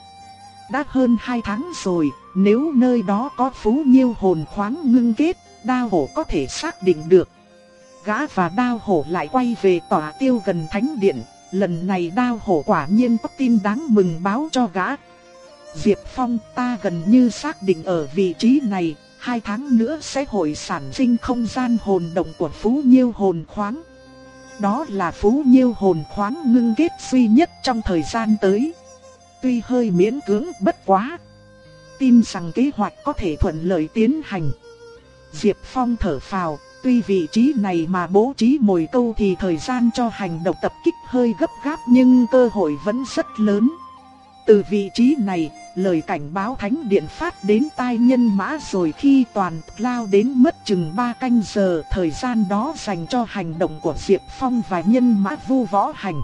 Đã hơn 2 tháng rồi, nếu nơi đó có phú nhiêu hồn khoáng ngưng kết, đao hổ có thể xác định được. Gã và đao hổ lại quay về tòa tiêu gần thánh điện, lần này đao hổ quả nhiên có tin đáng mừng báo cho gã. Diệp Phong ta gần như xác định ở vị trí này, hai tháng nữa sẽ hội sản sinh không gian hồn động của Phú Nhiêu hồn khoáng. Đó là Phú Nhiêu hồn khoáng ngưng kết duy nhất trong thời gian tới. Tuy hơi miễn cưỡng bất quá. Tin rằng kế hoạch có thể thuận lợi tiến hành. Diệp Phong thở phào, tuy vị trí này mà bố trí mồi câu thì thời gian cho hành động tập kích hơi gấp gáp nhưng cơ hội vẫn rất lớn. Từ vị trí này, lời cảnh báo thánh điện phát đến tai nhân mã rồi khi toàn lao đến mất chừng 3 canh giờ thời gian đó dành cho hành động của Diệp Phong và nhân mã vu võ hành.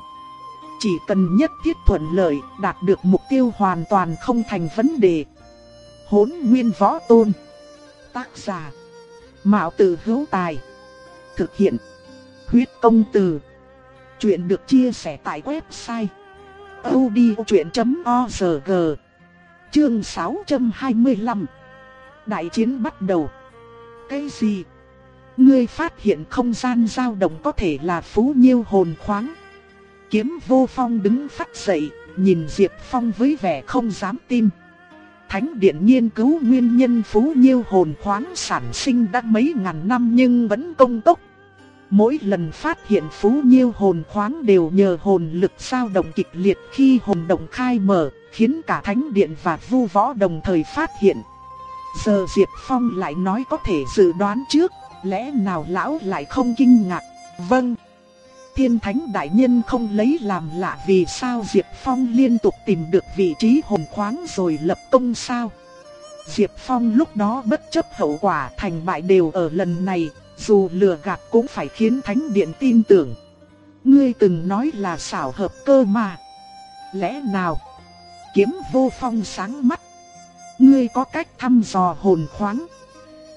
chỉ cần nhất thiết thuận lợi, đạt được mục tiêu hoàn toàn không thành vấn đề. Hốn nguyên võ tôn. Tác giả. Mạo tử hữu tài. Thực hiện. Huyết công từ. Chuyện được chia sẻ tại website audiochuyện.org Chương 625 Đại chiến bắt đầu. Cái gì? Ngươi phát hiện không gian dao động có thể là phú nhiêu hồn khoáng. Kiếm vô phong đứng phát dậy, nhìn Diệp Phong với vẻ không dám tin. Thánh điện nghiên cứu nguyên nhân phú nhiêu hồn khoáng sản sinh đã mấy ngàn năm nhưng vẫn công tốc. Mỗi lần phát hiện phú nhiêu hồn khoáng đều nhờ hồn lực sao động kịch liệt khi hồn động khai mở, khiến cả thánh điện và vu võ đồng thời phát hiện. Giờ Diệp Phong lại nói có thể dự đoán trước, lẽ nào lão lại không kinh ngạc? Vâng. Thiên Thánh Đại Nhân không lấy làm lạ vì sao Diệp Phong liên tục tìm được vị trí hồn khoáng rồi lập công sao? Diệp Phong lúc đó bất chấp hậu quả thành bại đều ở lần này, dù lừa gạt cũng phải khiến Thánh Điện tin tưởng. Ngươi từng nói là xảo hợp cơ mà. Lẽ nào? Kiếm vô phong sáng mắt. Ngươi có cách thăm dò hồn khoáng.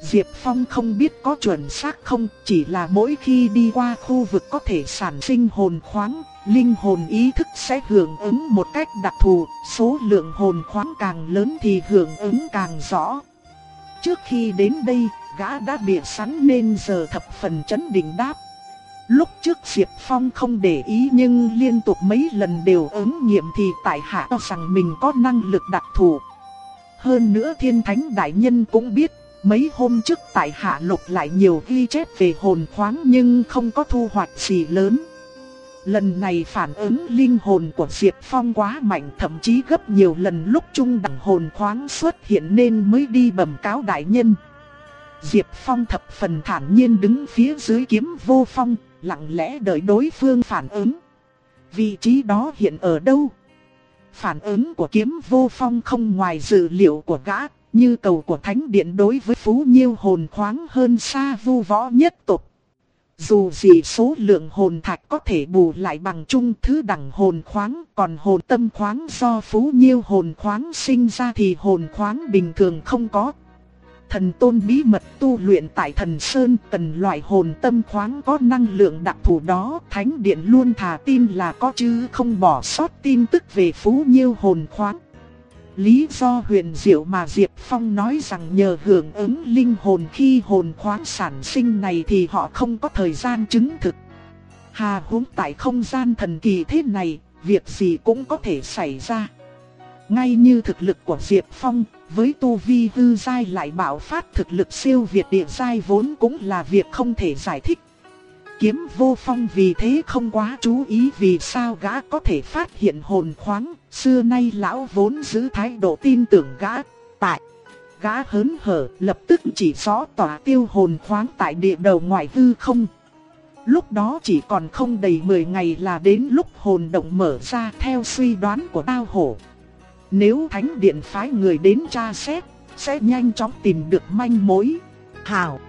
Diệp Phong không biết có chuẩn xác không, chỉ là mỗi khi đi qua khu vực có thể sản sinh hồn khoáng, linh hồn ý thức sẽ hưởng ứng một cách đặc thù, số lượng hồn khoáng càng lớn thì hưởng ứng càng rõ. Trước khi đến đây, gã đã bịa sẵn nên giờ thập phần chấn định đáp. Lúc trước Diệp Phong không để ý nhưng liên tục mấy lần đều ứng nghiệm thì tại hạ cho rằng mình có năng lực đặc thù. Hơn nữa thiên thánh đại nhân cũng biết, mấy hôm trước tại hạ lục lại nhiều ghi chép về hồn khoáng nhưng không có thu hoạch gì lớn. Lần này phản ứng linh hồn của Diệp Phong quá mạnh thậm chí gấp nhiều lần lúc trung đẳng hồn khoáng xuất hiện nên mới đi bẩm cáo đại nhân. Diệp Phong thập phần thản nhiên đứng phía dưới kiếm vô phong, lặng lẽ đợi đối phương phản ứng. Vị trí đó hiện ở đâu? Phản ứng của kiếm vô phong không ngoài dự liệu của gã, như cầu của thánh điện đối với phú nhiêu hồn khoáng hơn xa vu võ nhất tục. Dù gì số lượng hồn thạch có thể bù lại bằng chung thứ đẳng hồn khoáng, còn hồn tâm khoáng do phú nhiêu hồn khoáng sinh ra thì hồn khoáng bình thường không có. Thần tôn bí mật tu luyện tại thần Sơn cần loại hồn tâm khoáng có năng lượng đặc thù đó. Thánh điện luôn thà tin là có chứ không bỏ sót tin tức về phú nhiêu hồn khoáng. Lý do huyền diệu mà Diệp Phong nói rằng nhờ hưởng ứng linh hồn khi hồn khoáng sản sinh này thì họ không có thời gian chứng thực. Hà huống tại không gian thần kỳ thế này, việc gì cũng có thể xảy ra. Ngay như thực lực của Diệp Phong, với tu vi hư giai lại bảo phát thực lực siêu việt địa giai vốn cũng là việc không thể giải thích. Kiếm vô phong vì thế không quá chú ý vì sao gã có thể phát hiện hồn khoáng, xưa nay lão vốn giữ thái độ tin tưởng gã, tại. Gã hớn hở lập tức chỉ rõ tỏa tiêu hồn khoáng tại địa đầu ngoại hư không. Lúc đó chỉ còn không đầy 10 ngày là đến lúc hồn động mở ra theo suy đoán của tao hổ. Nếu thánh điện phái người đến tra xét, sẽ nhanh chóng tìm được manh mối. Hảo!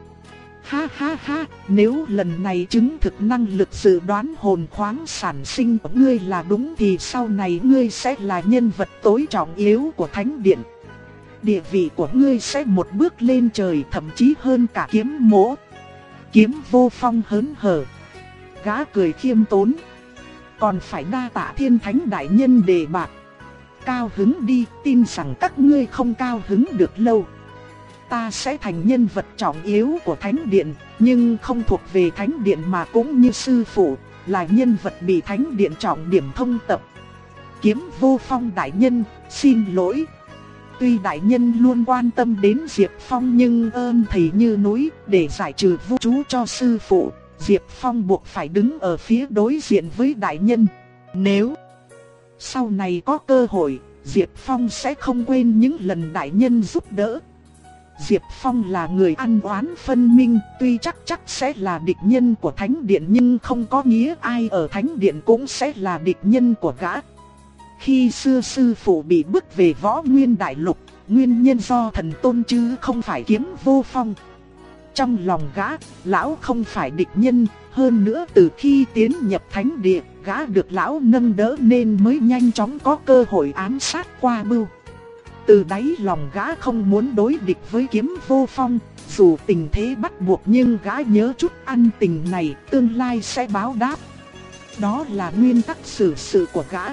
Ha ha ha, nếu lần này chứng thực năng lực dự đoán hồn khoáng sản sinh của ngươi là đúng thì sau này ngươi sẽ là nhân vật tối trọng yếu của thánh điện. Địa vị của ngươi sẽ một bước lên trời thậm chí hơn cả kiếm mỗ. Kiếm vô phong hớn hở. Gã cười khiêm tốn. Còn phải đa tạ thiên thánh đại nhân đề bạc cao hứng đi, tin rằng các ngươi không cao hứng được lâu. Ta sẽ thành nhân vật trọng yếu của Thánh Điện, nhưng không thuộc về Thánh Điện mà cũng như sư phụ, là nhân vật bị Thánh Điện trọng điểm thông tập. Kiếm vô phong đại nhân, xin lỗi. Tuy đại nhân luôn quan tâm đến Diệp Phong nhưng ơn thầy như núi để giải trừ vô chú cho sư phụ. Diệp Phong buộc phải đứng ở phía đối diện với đại nhân. Nếu sau này có cơ hội, Diệp Phong sẽ không quên những lần đại nhân giúp đỡ. Diệp Phong là người ăn oán phân minh, tuy chắc chắc sẽ là địch nhân của Thánh Điện nhưng không có nghĩa ai ở Thánh Điện cũng sẽ là địch nhân của gã. Khi xưa sư phụ bị bức về võ nguyên đại lục, nguyên nhân do thần tôn chứ không phải kiếm vô phong. Trong lòng gã, lão không phải địch nhân, hơn nữa từ khi tiến nhập thánh điện gã được lão nâng đỡ nên mới nhanh chóng có cơ hội ám sát qua bưu. Từ đáy lòng gã không muốn đối địch với kiếm vô phong, dù tình thế bắt buộc nhưng gã nhớ chút ăn tình này tương lai sẽ báo đáp. Đó là nguyên tắc xử sự của gã.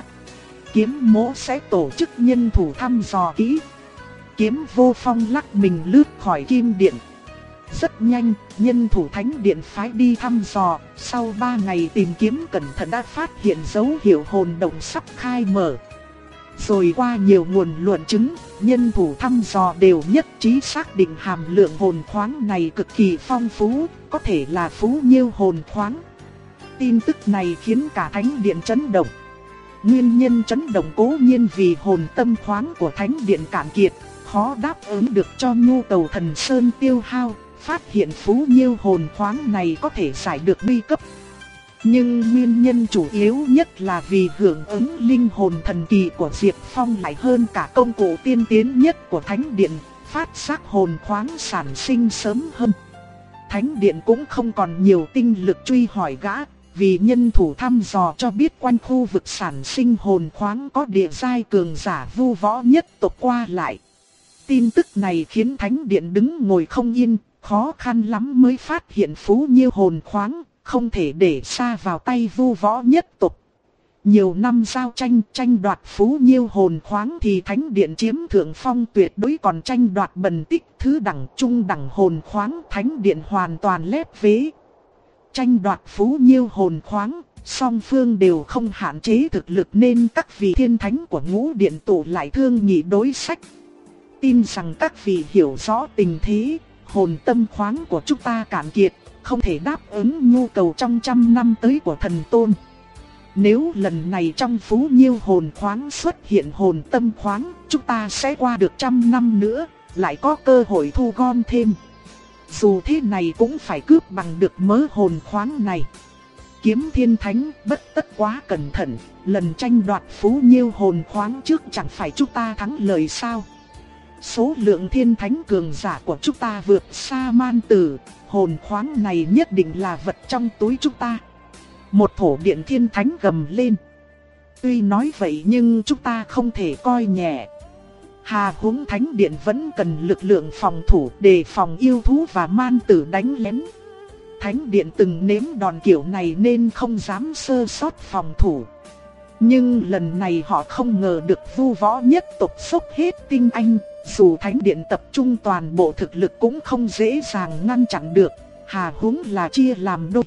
Kiếm mỗ sẽ tổ chức nhân thủ thăm dò kỹ. Kiếm vô phong lắc mình lướt khỏi kim điện. Rất nhanh, nhân thủ thánh điện phái đi thăm dò, sau 3 ngày tìm kiếm cẩn thận đã phát hiện dấu hiệu hồn động sắp khai mở. Rồi qua nhiều nguồn luận chứng, nhân thủ thăm dò đều nhất trí xác định hàm lượng hồn khoáng này cực kỳ phong phú, có thể là phú nhiêu hồn khoáng. Tin tức này khiến cả thánh điện chấn động. Nguyên nhân chấn động cố nhiên vì hồn tâm khoáng của thánh điện cạn kiệt, khó đáp ứng được cho nhu cầu thần sơn tiêu hao, phát hiện phú nhiêu hồn khoáng này có thể giải được bi cấp. Nhưng nguyên nhân chủ yếu nhất là vì hưởng ứng linh hồn thần kỳ của Diệp Phong lại hơn cả công cụ tiên tiến nhất của Thánh Điện, phát giác hồn khoáng sản sinh sớm hơn. Thánh Điện cũng không còn nhiều tinh lực truy hỏi gã, vì nhân thủ thăm dò cho biết quanh khu vực sản sinh hồn khoáng có địa giai cường giả vu võ nhất tộc qua lại. Tin tức này khiến Thánh Điện đứng ngồi không yên, khó khăn lắm mới phát hiện phú nhiêu hồn khoáng, không thể để xa vào tay vu võ nhất tục. Nhiều năm giao tranh tranh đoạt phú nhiêu hồn khoáng thì thánh điện chiếm thượng phong tuyệt đối còn tranh đoạt bần tích thứ đẳng trung đẳng hồn khoáng thánh điện hoàn toàn lép vế. Tranh đoạt phú nhiêu hồn khoáng, song phương đều không hạn chế thực lực nên các vị thiên thánh của ngũ điện tụ lại thương nghị đối sách. Tin rằng các vị hiểu rõ tình thế, hồn tâm khoáng của chúng ta cạn kiệt, không thể đáp ứng nhu cầu trong trăm năm tới của thần tôn. Nếu lần này trong phú nhiêu hồn khoáng xuất hiện hồn tâm khoáng, chúng ta sẽ qua được trăm năm nữa, lại có cơ hội thu gom thêm. Dù thế này cũng phải cướp bằng được mớ hồn khoáng này. Kiếm thiên thánh bất tất quá cẩn thận, lần tranh đoạt phú nhiêu hồn khoáng trước chẳng phải chúng ta thắng lời sao. Số lượng thiên thánh cường giả của chúng ta vượt xa man tử, hồn khoáng này nhất định là vật trong túi chúng ta. Một thổ điện thiên thánh gầm lên. Tuy nói vậy nhưng chúng ta không thể coi nhẹ. Hà húng thánh điện vẫn cần lực lượng phòng thủ để phòng yêu thú và man tử đánh lén. Thánh điện từng nếm đòn kiểu này nên không dám sơ sót phòng thủ. Nhưng lần này họ không ngờ được vu võ nhất tộc sốc hết tinh anh, dù thánh điện tập trung toàn bộ thực lực cũng không dễ dàng ngăn chặn được, hà huống là chia làm đôi.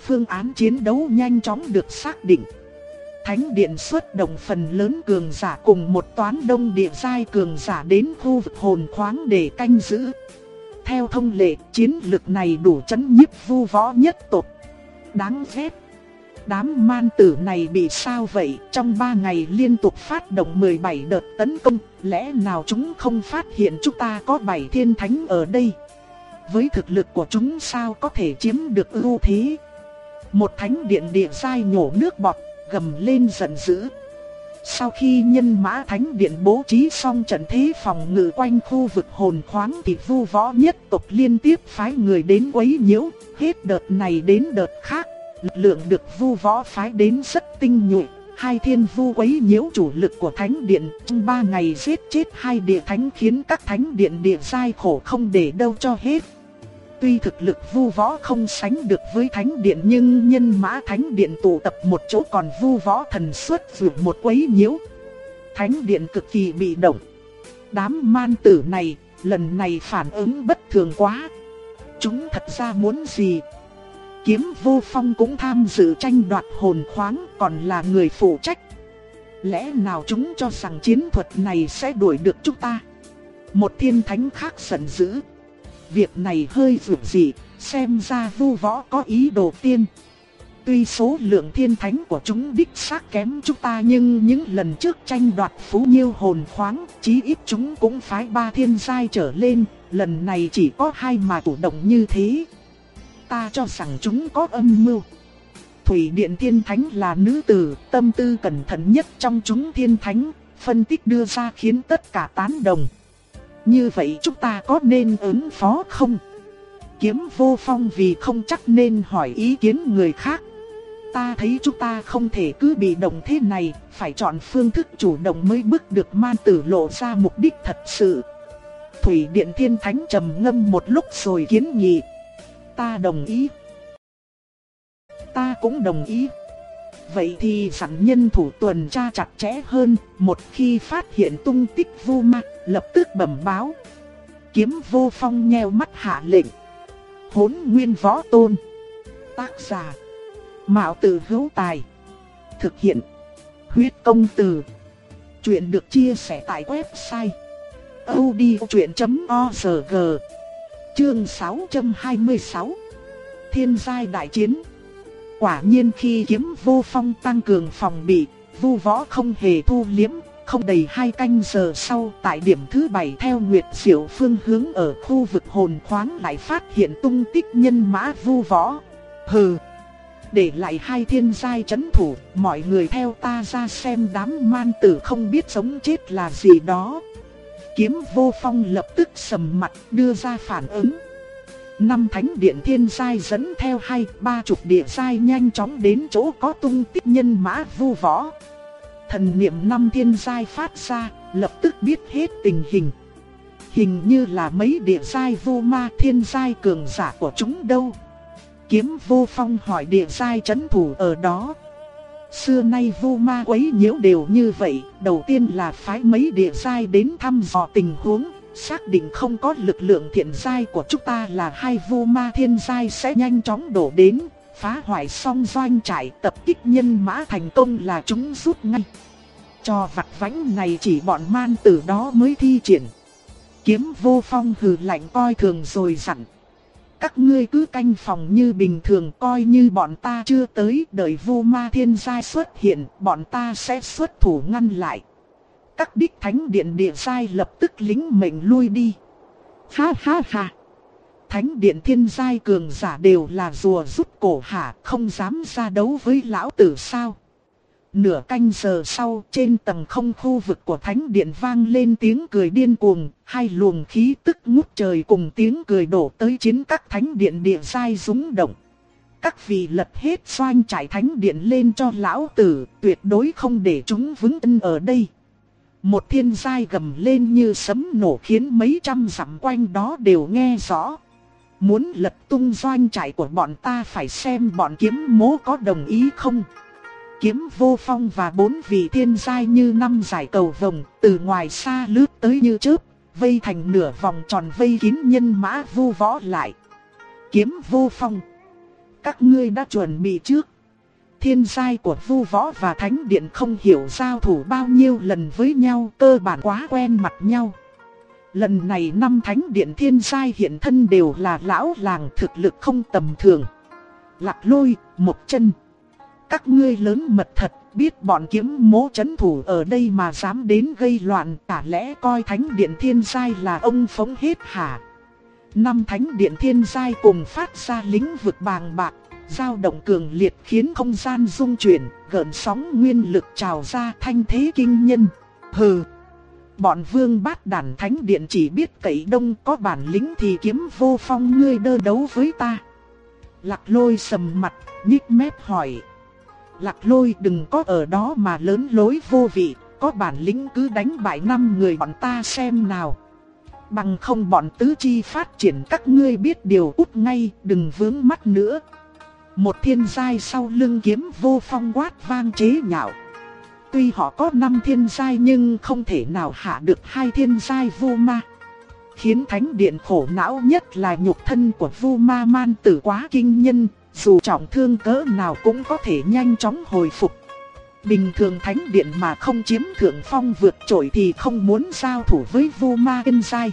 Phương án chiến đấu nhanh chóng được xác định. Thánh điện xuất động phần lớn cường giả cùng một toán đông địa giai cường giả đến khu vực hồn khoáng để canh giữ. Theo thông lệ, chiến lực này đủ chấn nhiếp vu võ nhất tộc. Đáng ghét. Đám man tử này bị sao vậy? Trong 3 ngày liên tục phát động 17 đợt tấn công, lẽ nào chúng không phát hiện chúng ta có 7 thiên thánh ở đây? Với thực lực của chúng sao có thể chiếm được ưu thế? Một thánh điện địa sai nhổ nước bọt, gầm lên giận dữ. Sau khi nhân mã thánh điện bố trí xong trận thế phòng ngự quanh khu vực hồn khoáng thì vu võ nhất tộc liên tiếp phái người đến quấy nhiễu, hết đợt này đến đợt khác, lực lượng được vu võ phái đến rất tinh nhuệ. Hai thiên vu quấy nhiễu chủ lực của thánh điện, trong ba ngày giết chết hai địa thánh khiến các thánh điện địa sai khổ không để đâu cho hết. Tuy thực lực vu võ không sánh được với thánh điện nhưng nhân mã thánh điện tụ tập một chỗ còn vu võ thần xuất vượt một quấy nhiễu. Thánh điện cực kỳ bị động. Đám man tử này, lần này phản ứng bất thường quá. Chúng thật ra muốn gì? Kiếm vô phong cũng tham dự tranh đoạt hồn khoáng còn là người phụ trách. Lẽ nào chúng cho rằng chiến thuật này sẽ đuổi được chúng ta? Một thiên thánh khác giận dữ. Việc này hơi vượt dị, xem ra vu võ có ý đồ tiên. Tuy số lượng thiên thánh của chúng đích xác kém chúng ta nhưng những lần trước tranh đoạt phú nhiêu hồn khoáng, chí ít chúng cũng phái ba thiên giai trở lên, lần này chỉ có hai mà chủ động như thế. Ta cho rằng chúng có âm mưu. Thủy Điện Thiên Thánh là nữ tử, tâm tư cẩn thận nhất trong chúng thiên thánh, phân tích đưa ra khiến tất cả tán đồng. Như vậy chúng ta có nên ứng phó không? Kiếm vô phong vì không chắc nên hỏi ý kiến người khác. Ta thấy chúng ta không thể cứ bị động thế này, phải chọn phương thức chủ động mới bước được man tử lộ ra mục đích thật sự. Thủy Điện Thiên Thánh trầm ngâm một lúc rồi kiến nghị. Ta đồng ý. Ta cũng đồng ý. Vậy thì sẵn nhân thủ tuần tra chặt chẽ hơn, một khi phát hiện tung tích vô ma, lập tức bẩm báo. Kiếm vô phong nheo mắt hạ lệnh. Hốn nguyên võ tôn. Tác giả. Mạo tử hữu tài. Thực hiện. Huyết công từ. Chuyện được chia sẻ tại website. odchuyện.org Chương 626 Thiên giai đại chiến Quả nhiên khi kiếm vô phong tăng cường phòng bị, vu võ không hề thu liếm, không đầy hai canh giờ sau tại điểm thứ bảy theo Nguyệt Diệu phương hướng ở khu vực hồn khoáng lại phát hiện tung tích nhân mã vu võ. Hừ! Để lại hai thiên giai chấn thủ, mọi người theo ta ra xem đám man tử không biết sống chết là gì đó. Kiếm vô phong lập tức sầm mặt đưa ra phản ứng. Năm thánh điện thiên giai dẫn theo hai ba chục địa giai nhanh chóng đến chỗ có tung tích nhân mã vu võ. Thần niệm năm thiên giai phát ra, lập tức biết hết tình hình. Hình như là mấy địa giai vô ma thiên giai cường giả của chúng đâu. Kiếm vô phong hỏi địa giai chấn thủ ở đó. Xưa nay vu ma quấy nhiễu đều như vậy, đầu tiên là phái mấy địa giai đến thăm dò tình huống, xác định không có lực lượng thiện giai của chúng ta là hai vô ma thiên giai sẽ nhanh chóng đổ đến, phá hoại xong doanh trại tập kích nhân mã thành công là chúng rút ngay. Cho vặt vánh này chỉ bọn man tử đó mới thi triển. Kiếm vô phong hừ lạnh coi thường rồi dặn. Các ngươi cứ canh phòng như bình thường coi như bọn ta chưa tới đợi vô ma thiên giai xuất hiện, bọn ta sẽ xuất thủ ngăn lại. Các đích thánh điện địa giai lập tức lính mệnh lui đi. Ha ha ha. Thánh điện thiên giai cường giả đều là rùa rút cổ hả không dám ra đấu với lão tử sao. Nửa canh giờ sau trên tầng không khu vực của thánh điện vang lên tiếng cười điên cuồng, hai luồng khí tức ngút trời cùng tiếng cười đổ tới chiến các thánh điện địa sai rúng động. Các vị lật hết xoanh trải thánh điện lên cho lão tử, tuyệt đối không để chúng vững tin ở đây. Một thiên giai gầm lên như sấm nổ khiến mấy trăm dặm quanh đó đều nghe rõ. Muốn lật tung doanh trại của bọn ta phải xem bọn kiếm mố có đồng ý không. Kiếm vô phong và bốn vị thiên giai như năm giải cầu vồng, từ ngoài xa lướt tới như chớp, vây thành nửa vòng tròn vây kín nhân mã vu võ lại. Kiếm vô phong. Các ngươi đã chuẩn bị trước. Thiên giai của vu võ và thánh điện không hiểu giao thủ bao nhiêu lần với nhau, cơ bản quá quen mặt nhau. Lần này năm thánh điện thiên giai hiện thân đều là lão làng thực lực không tầm thường. Lạc lôi, một chân. Các ngươi lớn mật thật, biết bọn kiếm mố chấn thủ ở đây mà dám đến gây loạn, cả lẽ coi thánh điện thiên giai là ông phóng hết hả? Năm thánh điện thiên giai cùng phát ra lĩnh vực bàng bạc, dao động cường liệt khiến không gian rung chuyển, gợn sóng nguyên lực trào ra thanh thế kinh nhân. Hừ! Bọn vương bát đàn thánh điện chỉ biết cậy đông có bản lĩnh thì kiếm vô phong ngươi đơ đấu với ta. Lạc lôi sầm mặt, nhích mép hỏi. Lạc lôi đừng có ở đó mà lớn lối vô vị, có bản lĩnh cứ đánh bại năm người bọn ta xem nào. Bằng không bọn tứ chi phát triển các ngươi biết điều út ngay, đừng vướng mắt nữa. Một thiên giai sau lưng kiếm vô phong quát vang chế nhạo. Tuy họ có năm thiên giai nhưng không thể nào hạ được hai thiên giai vô ma. Khiến thánh điện khổ não nhất là nhục thân của vu ma man tử quá kinh nhân, dù trọng thương cỡ nào cũng có thể nhanh chóng hồi phục. Bình thường thánh điện mà không chiếm thượng phong vượt trội thì không muốn giao thủ với vu ma thiên Sai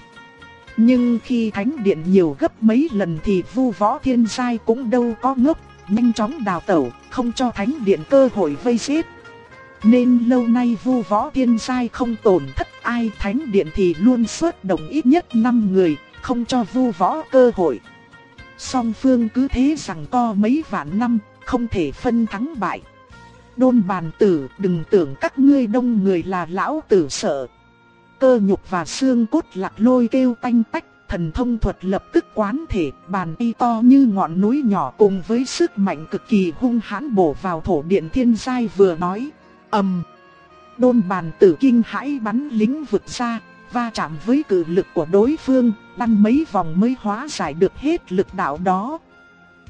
Nhưng khi thánh điện nhiều gấp mấy lần thì vu võ thiên Sai cũng đâu có ngốc, nhanh chóng đào tẩu, không cho thánh điện cơ hội vây giết. Nên lâu nay vu võ thiên Sai không tổn thất ai thánh điện thì luôn xuất động ít nhất 5 người, không cho vu võ cơ hội. Song phương cứ thế rằng co mấy vạn năm, không thể phân thắng bại. Đôn bàn tử đừng tưởng các ngươi đông người là lão tử sợ. Cơ nhục và xương cốt lạc lôi kêu tanh tách, thần thông thuật lập tức quán thể, bàn y to như ngọn núi nhỏ cùng với sức mạnh cực kỳ hung hãn bổ vào thổ điện thiên giai vừa nói. ầm, đôn bàn tử kinh hãi bắn lính vực ra, va chạm với cử lực của đối phương, lăn mấy vòng mới hóa giải được hết lực đạo đó.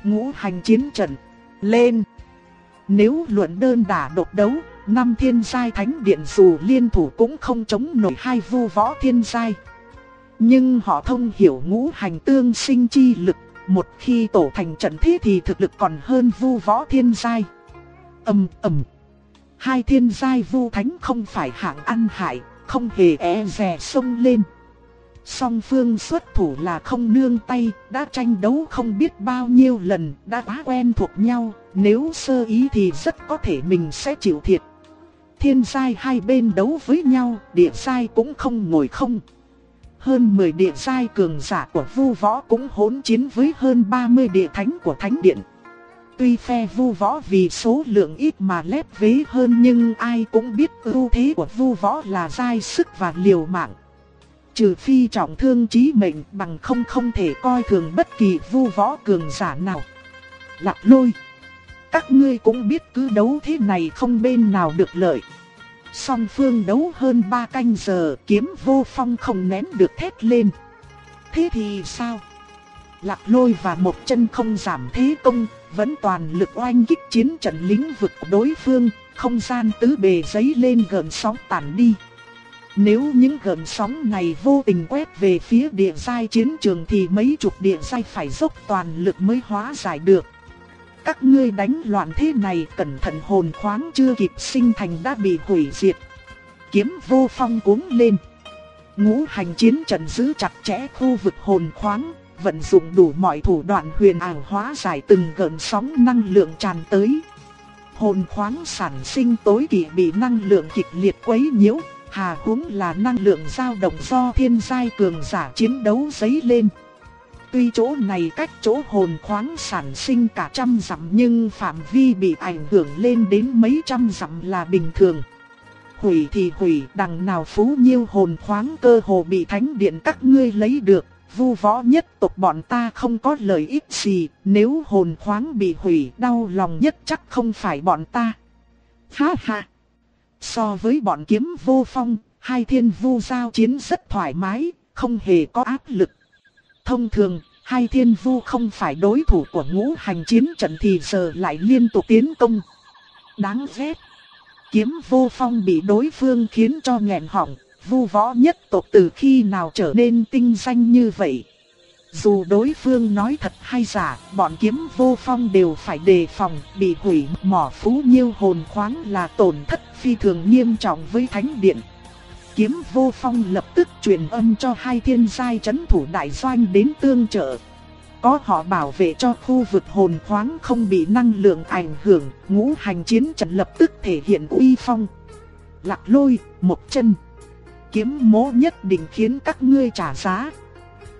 Ngũ hành chiến trận, lên! Nếu luận đơn đả độc đấu, năm thiên giai thánh điện dù liên thủ cũng không chống nổi hai vu võ thiên giai. Nhưng họ thông hiểu ngũ hành tương sinh chi lực, một khi tổ thành trận thế thì thực lực còn hơn vu võ thiên giai. Ầm ầm. Hai thiên giai vu thánh không phải hạng ăn hại, không hề e dè xông lên. Song phương xuất thủ là không nương tay, đã tranh đấu không biết bao nhiêu lần, đã quá quen thuộc nhau, nếu sơ ý thì rất có thể mình sẽ chịu thiệt. Thiên giai hai bên đấu với nhau, địa giai cũng không ngồi không. Hơn 10 địa giai cường giả của vu võ cũng hỗn chiến với hơn 30 địa thánh của thánh điện. Tuy phe vu võ vì số lượng ít mà lép vế hơn nhưng ai cũng biết ưu thế của vu võ là giai sức và liều mạng. Trừ phi trọng thương chí mệnh bằng không không thể coi thường bất kỳ vu võ cường giả nào. Lạc lôi. Các ngươi cũng biết cứ đấu thế này không bên nào được lợi. Song phương đấu hơn 3 canh giờ kiếm vô phong không nén được thét lên. Thế thì sao? Lạc lôi và một chân không giảm thế công, vẫn toàn lực oanh kích chiến trận lĩnh vực đối phương, không gian tứ bề giấy lên gần sóng tàn đi. Nếu những gợn sóng này vô tình quét về phía địa giai chiến trường thì mấy chục địa giai phải dốc toàn lực mới hóa giải được. Các ngươi đánh loạn thế này cẩn thận hồn khoáng chưa kịp sinh thành đã bị hủy diệt. Kiếm vô phong cuốn lên. Ngũ hành chiến trận giữ chặt chẽ khu vực hồn khoáng, vận dụng đủ mọi thủ đoạn huyền ảo hóa giải từng gợn sóng năng lượng tràn tới. Hồn khoáng sản sinh tối kỵ bị năng lượng kịch liệt quấy nhiễu, hà huống là năng lượng dao động do thiên giai cường giả chiến đấu dấy lên. Tuy chỗ này cách chỗ hồn khoáng sản sinh cả trăm dặm nhưng phạm vi bị ảnh hưởng lên đến mấy trăm dặm là bình thường. Hủy thì hủy đằng nào phú nhiêu hồn khoáng cơ hồ bị thánh điện các ngươi lấy được. Vu võ nhất tộc bọn ta không có lợi ích gì, nếu hồn khoáng bị hủy đau lòng nhất chắc không phải bọn ta. Ha ha! So với bọn kiếm vô phong, hai thiên vu giao chiến rất thoải mái, không hề có áp lực. Thông thường, hai thiên vu không phải đối thủ của ngũ hành chiến trận thì giờ lại liên tục tiến công. Đáng ghét. Kiếm vô phong bị đối phương khiến cho nghẹn họng, vu võ nhất tộc từ khi nào trở nên tinh danh như vậy. Dù đối phương nói thật hay giả, bọn kiếm vô phong đều phải đề phòng, bị hủy mỏ phú nhiêu hồn khoáng là tổn thất phi thường nghiêm trọng với thánh điện. Kiếm vô phong lập tức truyền âm cho hai thiên giai chấn thủ đại doanh đến tương trợ. Có họ bảo vệ cho khu vực hồn khoáng không bị năng lượng ảnh hưởng, ngũ hành chiến trận lập tức thể hiện uy phong. Lạc lôi, một chân. Kiếm mố nhất định khiến các ngươi trả giá.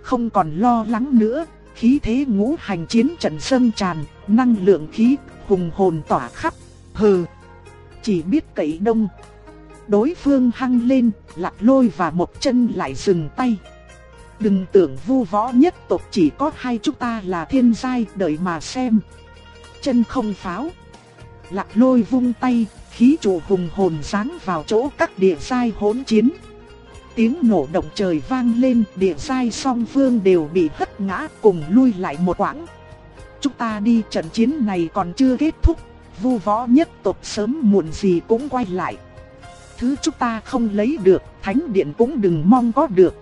Không còn lo lắng nữa, khí thế ngũ hành chiến trận sân tràn, năng lượng khí hùng hồn tỏa khắp. Hừ, chỉ biết cậy đông. Đối phương hăng lên, lạc lôi và một chân lại dừng tay. Đừng tưởng vu võ nhất tộc chỉ có hai chúng ta là thiên giai đợi mà xem. Chân không pháo. Lạc lôi vung tay, khí trụ hùng hồn sáng vào chỗ các địa giai hỗn chiến. Tiếng nổ động trời vang lên, địa sai song phương đều bị hất ngã cùng lui lại một quãng. Chúng ta đi trận chiến này còn chưa kết thúc, vu võ nhất tộc sớm muộn gì cũng quay lại. Thứ chúng ta không lấy được, thánh điện cũng đừng mong có được.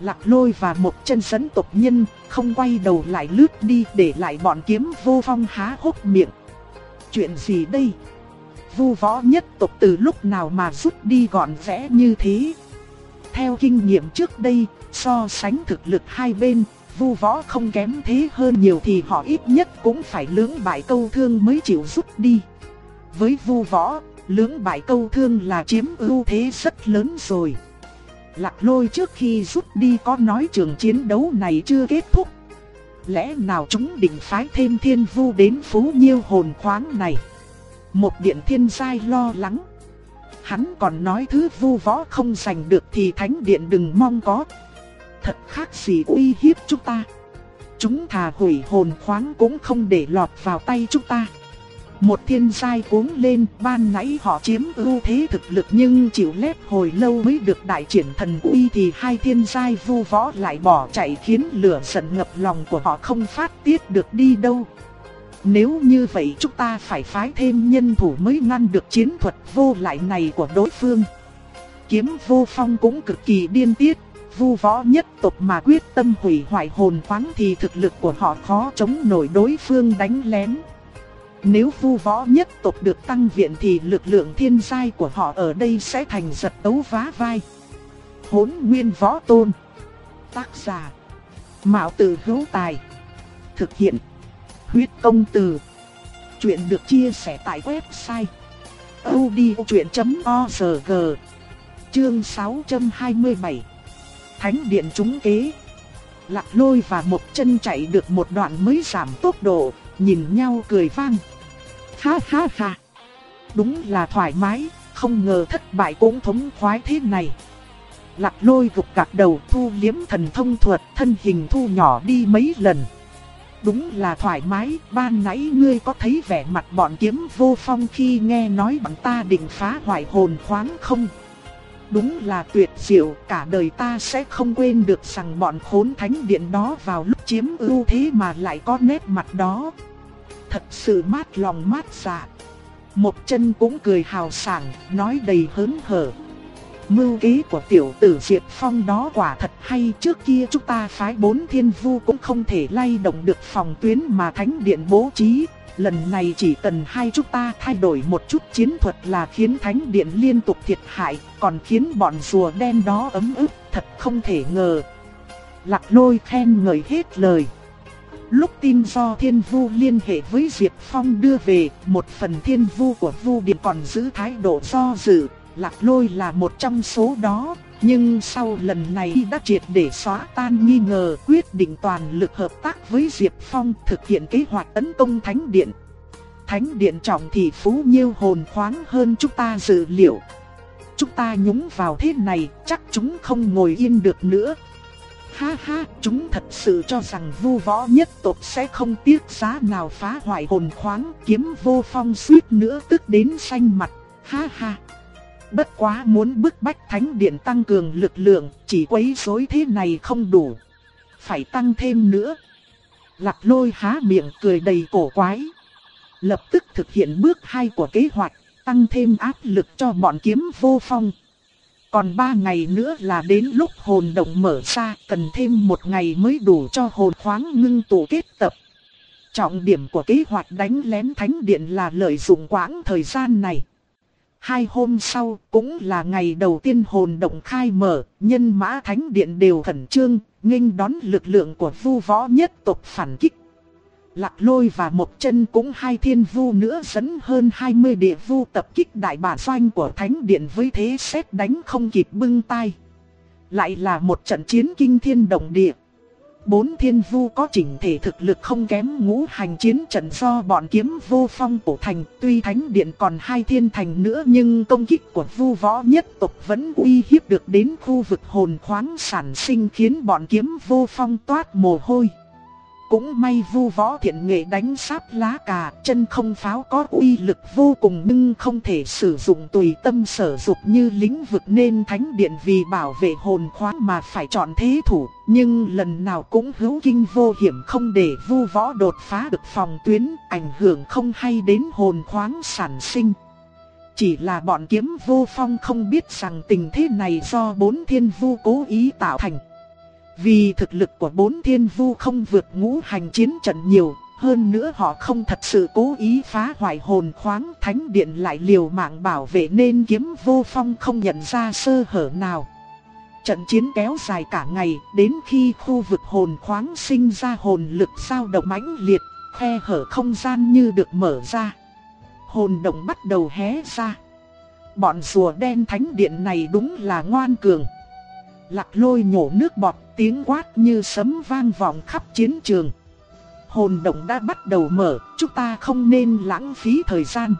Lạc lôi và một chân sấn tộc nhân, không quay đầu lại lướt đi để lại bọn kiếm vô phong há hốc miệng. Chuyện gì đây? Vu võ nhất tộc từ lúc nào mà rút đi gọn vẽ như thế? Theo kinh nghiệm trước đây, so sánh thực lực hai bên, vu võ không kém thế hơn nhiều thì họ ít nhất cũng phải lưỡng bại câu thương mới chịu rút đi. Với vu võ, lưỡng bại câu thương là chiếm ưu thế rất lớn rồi. Lạc lôi trước khi rút đi có nói trường chiến đấu này chưa kết thúc. Lẽ nào chúng định phái thêm thiên vu đến phú nhiêu hồn khoáng này? Một điện thiên sai lo lắng. Hắn còn nói thứ vu võ không giành được thì thánh điện đừng mong có. thật khác gì uy hiếp chúng ta. Chúng thà hủy hồn khoáng cũng không để lọt vào tay chúng ta. Một thiên giai cuống lên, ban nãy họ chiếm ưu thế thực lực nhưng chịu lép hồi lâu mới được đại triển thần uy thì hai thiên giai vu võ lại bỏ chạy khiến lửa giận ngập lòng của họ không phát tiết được đi đâu. Nếu như vậy chúng ta phải phái thêm nhân thủ mới ngăn được chiến thuật vô lại này của đối phương. Kiếm vô phong cũng cực kỳ điên tiết, vu võ nhất tộc mà quyết tâm hủy hoại hồn khoáng thì thực lực của họ khó chống nổi đối phương đánh lén. Nếu vu võ nhất tộc được tăng viện thì lực lượng thiên giai của họ ở đây sẽ thành giật đấu vá vai. Hốn nguyên võ tôn Tác giả Mạo tử hữu tài Thực hiện Huyết công từ Chuyện được chia sẻ tại website odchuyện.org Chương 627 Thánh điện trúng kế Lạc lôi và một chân chạy được một đoạn mới giảm tốc độ Nhìn nhau cười vang Ha ha ha. Đúng là thoải mái, không ngờ thất bại cũng thống khoái thế này. Lạc lôi gục gạt đầu thu liếm thần thông thuật thân hình thu nhỏ đi mấy lần. Đúng là thoải mái, ban nãy ngươi có thấy vẻ mặt bọn kiếm vô phong khi nghe nói bằng ta định phá hoại hồn khoáng không? Đúng là tuyệt diệu, cả đời ta sẽ không quên được rằng bọn khốn thánh điện đó vào lúc chiếm ưu thế mà lại có nét mặt đó thật sự mát lòng mát dạ. Một chân cũng cười hào sảng, nói đầy hớn hở. Mưu kế của tiểu tử Diệp Phong đó quả thật hay trước kia chúng ta phái bốn thiên vu cũng không thể lay động được phòng tuyến mà thánh điện bố trí. Lần này chỉ cần hai chúng ta thay đổi một chút chiến thuật là khiến thánh điện liên tục thiệt hại, còn khiến bọn rùa đen đó ấm ức, thật không thể ngờ. Lạc lôi khen ngợi hết lời. Lúc tin do thiên vu liên hệ với Diệp Phong đưa về, một phần thiên vu của vu điện còn giữ thái độ do dự, lạc lôi là một trong số đó. Nhưng sau lần này đã triệt để xóa tan nghi ngờ quyết định toàn lực hợp tác với Diệp Phong thực hiện kế hoạch tấn công Thánh Điện. Thánh Điện trọng thì phú nhiêu hồn khoáng hơn chúng ta dự liệu. Chúng ta nhúng vào thế này chắc chúng không ngồi yên được nữa. Ha ha, chúng thật sự cho rằng vu võ nhất tộc sẽ không tiếc giá nào phá hoại hồn khoáng kiếm vô phong suýt nữa tức đến xanh mặt. Ha ha. Bất quá muốn bức bách thánh điện tăng cường lực lượng, chỉ quấy rối thế này không đủ. Phải tăng thêm nữa. Lạc lôi há miệng cười đầy cổ quái. Lập tức thực hiện bước hai của kế hoạch, tăng thêm áp lực cho bọn kiếm vô phong. Còn 3 ngày nữa là đến lúc hồn động mở ra, cần thêm một ngày mới đủ cho hồn khoáng ngưng tụ kết tập. Trọng điểm của kế hoạch đánh lén thánh điện là lợi dụng quãng thời gian này. Hai hôm sau cũng là ngày đầu tiên hồn động khai mở, nhân mã thánh điện đều khẩn trương, nghênh đón lực lượng của vu võ nhất tộc phản kích. Lạc lôi và một chân cũng hai thiên vu nữa dẫn hơn 20 địa vu tập kích đại bản doanh của thánh điện với thế xét đánh không kịp bưng tay. Lại là một trận chiến kinh thiên động địa. Bốn thiên vu có chỉnh thể thực lực không kém ngũ hành chiến trận do bọn kiếm vô phong cổ thành. Tuy thánh điện còn hai thiên thành nữa nhưng công kích của vu võ nhất tộc vẫn uy hiếp được đến khu vực hồn khoáng sản sinh khiến bọn kiếm vô phong toát mồ hôi. Cũng may vu võ thiện nghệ đánh sáp lá cà, chân không pháo có uy lực vô cùng nhưng không thể sử dụng tùy tâm sở dục như lĩnh vực nên thánh điện vì bảo vệ hồn khoáng mà phải chọn thế thủ. Nhưng lần nào cũng hữu kinh vô hiểm không để vu võ đột phá được phòng tuyến, ảnh hưởng không hay đến hồn khoáng sản sinh. Chỉ là bọn kiếm vô phong không biết rằng tình thế này do bốn thiên vu cố ý tạo thành. Vì thực lực của bốn thiên vu không vượt ngũ hành chiến trận nhiều, hơn nữa họ không thật sự cố ý phá hoại hồn khoáng thánh điện lại liều mạng bảo vệ nên kiếm vô phong không nhận ra sơ hở nào. Trận chiến kéo dài cả ngày, đến khi khu vực hồn khoáng sinh ra hồn lực sao động mãnh liệt, khe hở không gian như được mở ra. Hồn động bắt đầu hé ra. Bọn rùa đen thánh điện này đúng là ngoan cường. Lạc lôi nhổ nước bọt tiếng quát như sấm vang vọng khắp chiến trường. Hồn động đã bắt đầu mở, chúng ta không nên lãng phí thời gian.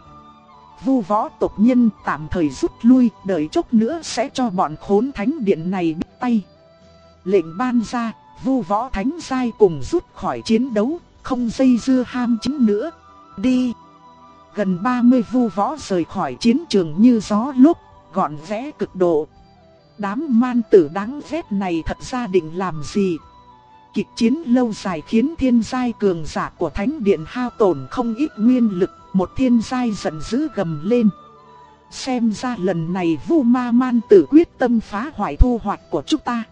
Vu võ tộc nhân tạm thời rút lui, đợi chốc nữa sẽ cho bọn khốn thánh điện này biết tay. lệnh ban ra, vu võ thánh sai cùng rút khỏi chiến đấu, không dây dưa ham chính nữa. Đi! Gần 30 vu võ rời khỏi chiến trường như gió lúc, gọn rẽ cực độ. Đám man tử đáng ghét này thật ra định làm gì? Kịch chiến lâu dài khiến thiên giai cường giả của thánh điện hao tổn không ít nguyên lực, một thiên giai giận dữ gầm lên. Xem ra lần này vu ma man tử quyết tâm phá hoại thu hoạch của chúng ta.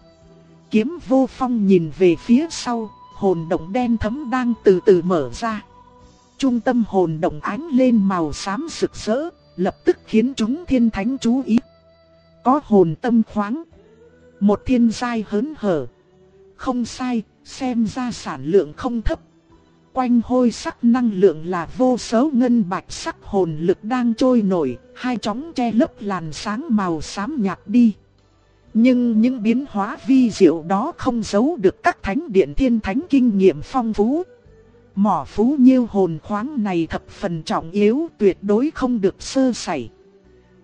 Kiếm vô phong nhìn về phía sau, hồn động đen thấm đang từ từ mở ra. Trung tâm hồn động ánh lên màu xám sực sỡ, lập tức khiến chúng thiên thánh chú ý. Có hồn tâm khoáng. Một thiên giai hớn hở. Không sai, xem ra sản lượng không thấp. Quanh hôi sắc năng lượng là vô số ngân bạch sắc hồn lực đang trôi nổi, hai chóng che lấp làn sáng màu xám nhạt đi. Nhưng những biến hóa vi diệu đó không giấu được các thánh điện thiên thánh kinh nghiệm phong phú. Mỏ phú nhiêu hồn khoáng này thập phần trọng yếu tuyệt đối không được sơ sẩy.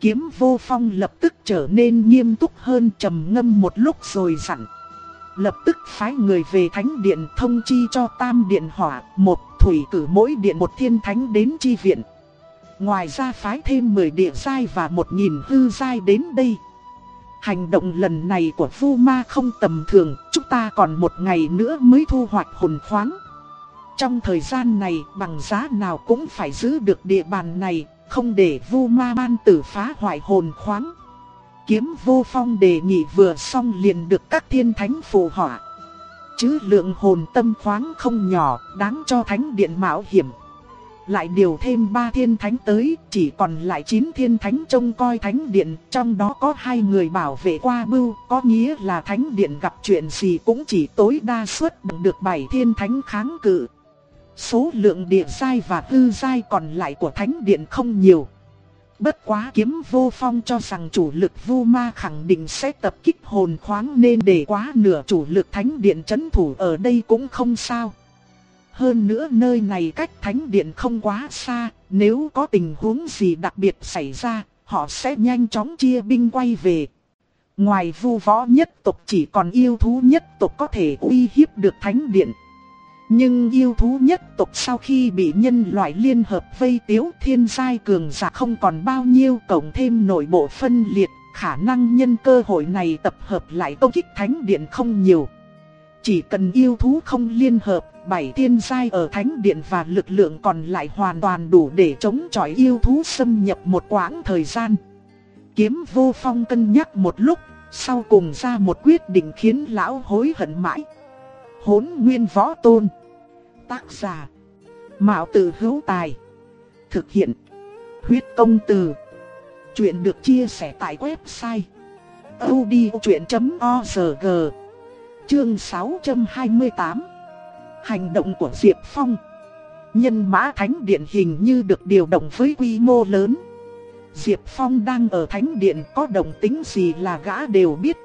Kiếm vô phong lập tức trở nên nghiêm túc hơn trầm ngâm một lúc rồi dặn. Lập tức phái người về thánh điện thông chi cho tam điện hỏa, một thủy cử mỗi điện một thiên thánh đến chi viện. Ngoài ra phái thêm 10 địa giai và 1.000 hư giai đến đây. Hành động lần này của Vu Ma không tầm thường, chúng ta còn một ngày nữa mới thu hoạch hồn khoáng. Trong thời gian này bằng giá nào cũng phải giữ được địa bàn này, không để Vu Ma ban tử phá hoại hồn khoáng. Kiếm vô phong đề nghị vừa xong liền được các thiên thánh phù họa. Chứ lượng hồn tâm khoáng không nhỏ, đáng cho thánh điện mạo hiểm. Lại điều thêm ba thiên thánh tới, chỉ còn lại chín thiên thánh trông coi thánh điện, trong đó có hai người bảo vệ qua bưu, có nghĩa là thánh điện gặp chuyện gì cũng chỉ tối đa suất được bảy thiên thánh kháng cự. Số lượng địa giai và hư giai còn lại của thánh điện không nhiều. Bất quá kiếm vô phong cho rằng chủ lực vu ma khẳng định sẽ tập kích hồn khoáng nên để quá nửa chủ lực thánh điện chấn thủ ở đây cũng không sao. Hơn nữa nơi này cách thánh điện không quá xa, nếu có tình huống gì đặc biệt xảy ra, họ sẽ nhanh chóng chia binh quay về. Ngoài vu võ nhất tộc chỉ còn yêu thú nhất tộc có thể uy hiếp được thánh điện. Nhưng yêu thú nhất tộc sau khi bị nhân loại liên hợp vây tiếu thiên giai cường giả không còn bao nhiêu cộng thêm nội bộ phân liệt, khả năng nhân cơ hội này tập hợp lại công kích thánh điện không nhiều. Chỉ cần yêu thú không liên hợp, bảy thiên giai ở thánh điện và lực lượng còn lại hoàn toàn đủ để chống chọi yêu thú xâm nhập một quãng thời gian. Kiếm vô phong cân nhắc một lúc, sau cùng ra một quyết định khiến lão hối hận mãi. Hốn nguyên võ tôn Tác giả. Mạo tử hữu tài. Thực hiện. Huyết công từ. Chuyện được chia sẻ tại website. odchuyện.org Chương 628 Hành động của Diệp Phong Nhân mã thánh điện hình như được điều động với quy mô lớn. Diệp Phong đang ở thánh điện, có động tính gì là gã đều biết.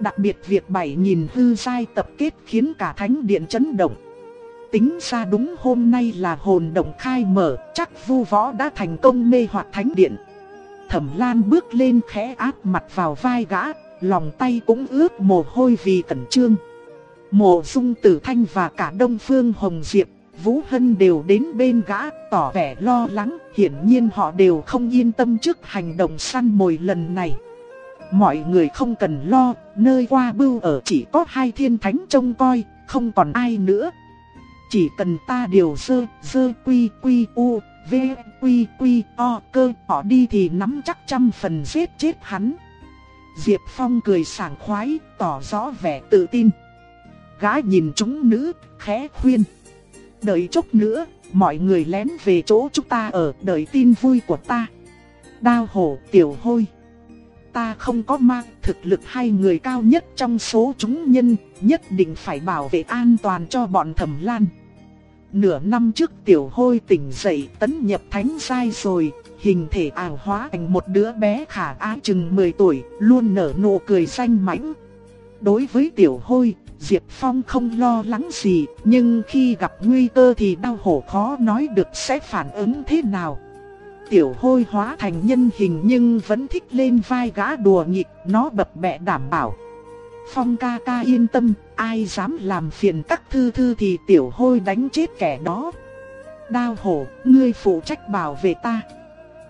Đặc biệt việc bảy nhìn hư sai tập kết khiến cả thánh điện chấn động. Tính ra đúng hôm nay là hồn động khai mở, chắc vu võ đã thành công mê hoặc thánh điện. Thẩm Lan bước lên khẽ áp mặt vào vai gã, lòng tay cũng ướt mồ hôi vì cẩn trương. Mộ dung tử thanh và cả Đông Phương Hồng Diệp, Vũ Hân đều đến bên gã, tỏ vẻ lo lắng, hiển nhiên họ đều không yên tâm trước hành động săn mồi lần này. Mọi người không cần lo, nơi qua bưu ở chỉ có hai thiên thánh trông coi, không còn ai nữa. Chỉ cần ta điều sơ, sơ quy quy u, v quy quy o cơ họ đi thì nắm chắc trăm phần giết chết hắn. Diệp Phong cười sảng khoái, tỏ rõ vẻ tự tin. Gái nhìn chúng nữ, khẽ khuyên. Đợi chút nữa, mọi người lén về chỗ chúng ta ở đợi tin vui của ta. Đao hổ tiểu hôi. Ta không có mang thực lực hai người cao nhất trong số chúng nhân, nhất định phải bảo vệ an toàn cho bọn thẩm lan. Nửa năm trước tiểu hôi tỉnh dậy tấn nhập thánh sai rồi, hình thể ảo hóa thành một đứa bé khả ái chừng 10 tuổi, luôn nở nụ cười xanh mãnh. Đối với tiểu hôi, Diệp Phong không lo lắng gì, nhưng khi gặp nguy cơ thì đau hổ khó nói được sẽ phản ứng thế nào. Tiểu hôi hóa thành nhân hình nhưng vẫn thích lên vai gã đùa nghịch, nó bập bẹ đảm bảo. Phong ca ca yên tâm, ai dám làm phiền các thư thư thì tiểu hôi đánh chết kẻ đó. Đao hổ, ngươi phụ trách bảo vệ ta.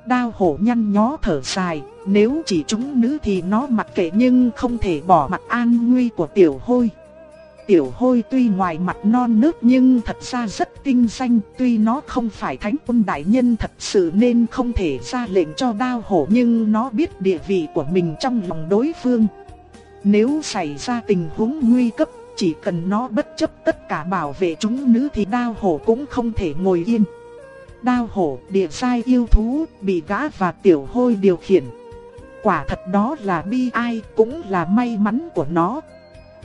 Đao hổ nhăn nhó thở dài, nếu chỉ chúng nữ thì nó mặc kệ nhưng không thể bỏ mặt an nguy của tiểu hôi. Tiểu hôi tuy ngoài mặt non nước nhưng thật ra rất tinh danh, tuy nó không phải thánh quân đại nhân thật sự nên không thể ra lệnh cho đao hổ nhưng nó biết địa vị của mình trong lòng đối phương. Nếu xảy ra tình huống nguy cấp, chỉ cần nó bất chấp tất cả bảo vệ chúng nữ thì đao hổ cũng không thể ngồi yên. Đao hổ địa sai yêu thú bị gã và tiểu hôi điều khiển. Quả thật đó là bi ai cũng là may mắn của nó.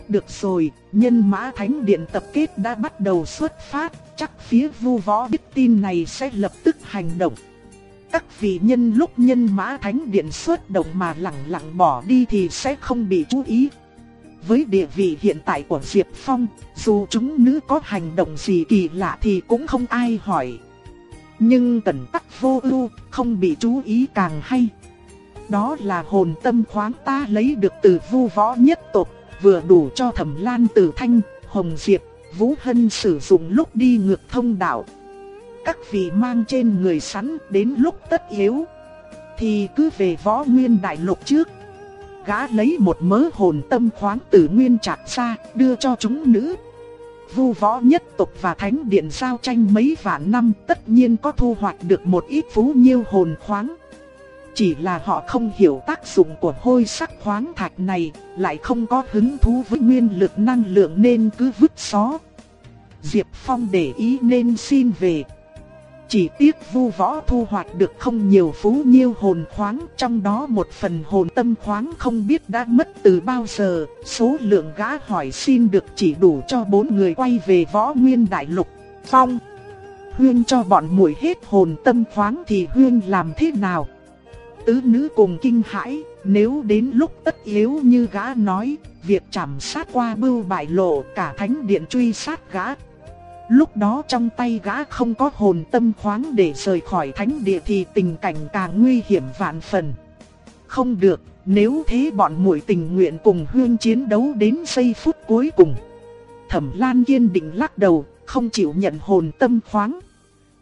Được rồi, nhân mã thánh điện tập kết đã bắt đầu xuất phát, chắc phía vu võ biết tin này sẽ lập tức hành động. Các vị nhân lúc nhân mã thánh điện xuất động mà lặng lặng bỏ đi thì sẽ không bị chú ý. Với địa vị hiện tại của Diệp Phong, dù chúng nữ có hành động gì kỳ lạ thì cũng không ai hỏi. Nhưng tần tắc vô ưu, không bị chú ý càng hay. Đó là hồn tâm khoáng ta lấy được từ vu võ nhất tộc, vừa đủ cho thẩm lan tử thanh, hồng diệp, vũ hân sử dụng lúc đi ngược thông đạo. Các vị mang trên người sẵn đến lúc tất yếu, thì cứ về võ nguyên đại lục trước. Gã lấy một mớ hồn tâm khoáng từ nguyên trạc ra, đưa cho chúng nữ. Vu võ nhất tộc và thánh điện giao tranh mấy vạn năm tất nhiên có thu hoạch được một ít phú nhiêu hồn khoáng. Chỉ là họ không hiểu tác dụng của hôi sắc khoáng thạch này, lại không có hứng thú với nguyên lực năng lượng nên cứ vứt xó. Diệp Phong để ý nên xin về. Chỉ tiếc vu võ thu hoạch được không nhiều phú nhiêu hồn khoáng, trong đó một phần hồn tâm khoáng không biết đã mất từ bao giờ, số lượng gã hỏi xin được chỉ đủ cho bốn người quay về võ nguyên đại lục. Phong Huyên cho bọn muội hết hồn tâm khoáng thì Huyên làm thế nào? Tứ nữ cùng kinh hãi, nếu đến lúc tất yếu như gã nói, việc chảm sát qua bưu bại lộ cả thánh điện truy sát gã. Lúc đó trong tay gã không có hồn tâm khoáng để rời khỏi thánh địa thì tình cảnh càng nguy hiểm vạn phần. Không được, nếu thế bọn muội tình nguyện cùng huyên chiến đấu đến giây phút cuối cùng. Thẩm Lan kiên định lắc đầu, không chịu nhận hồn tâm khoáng.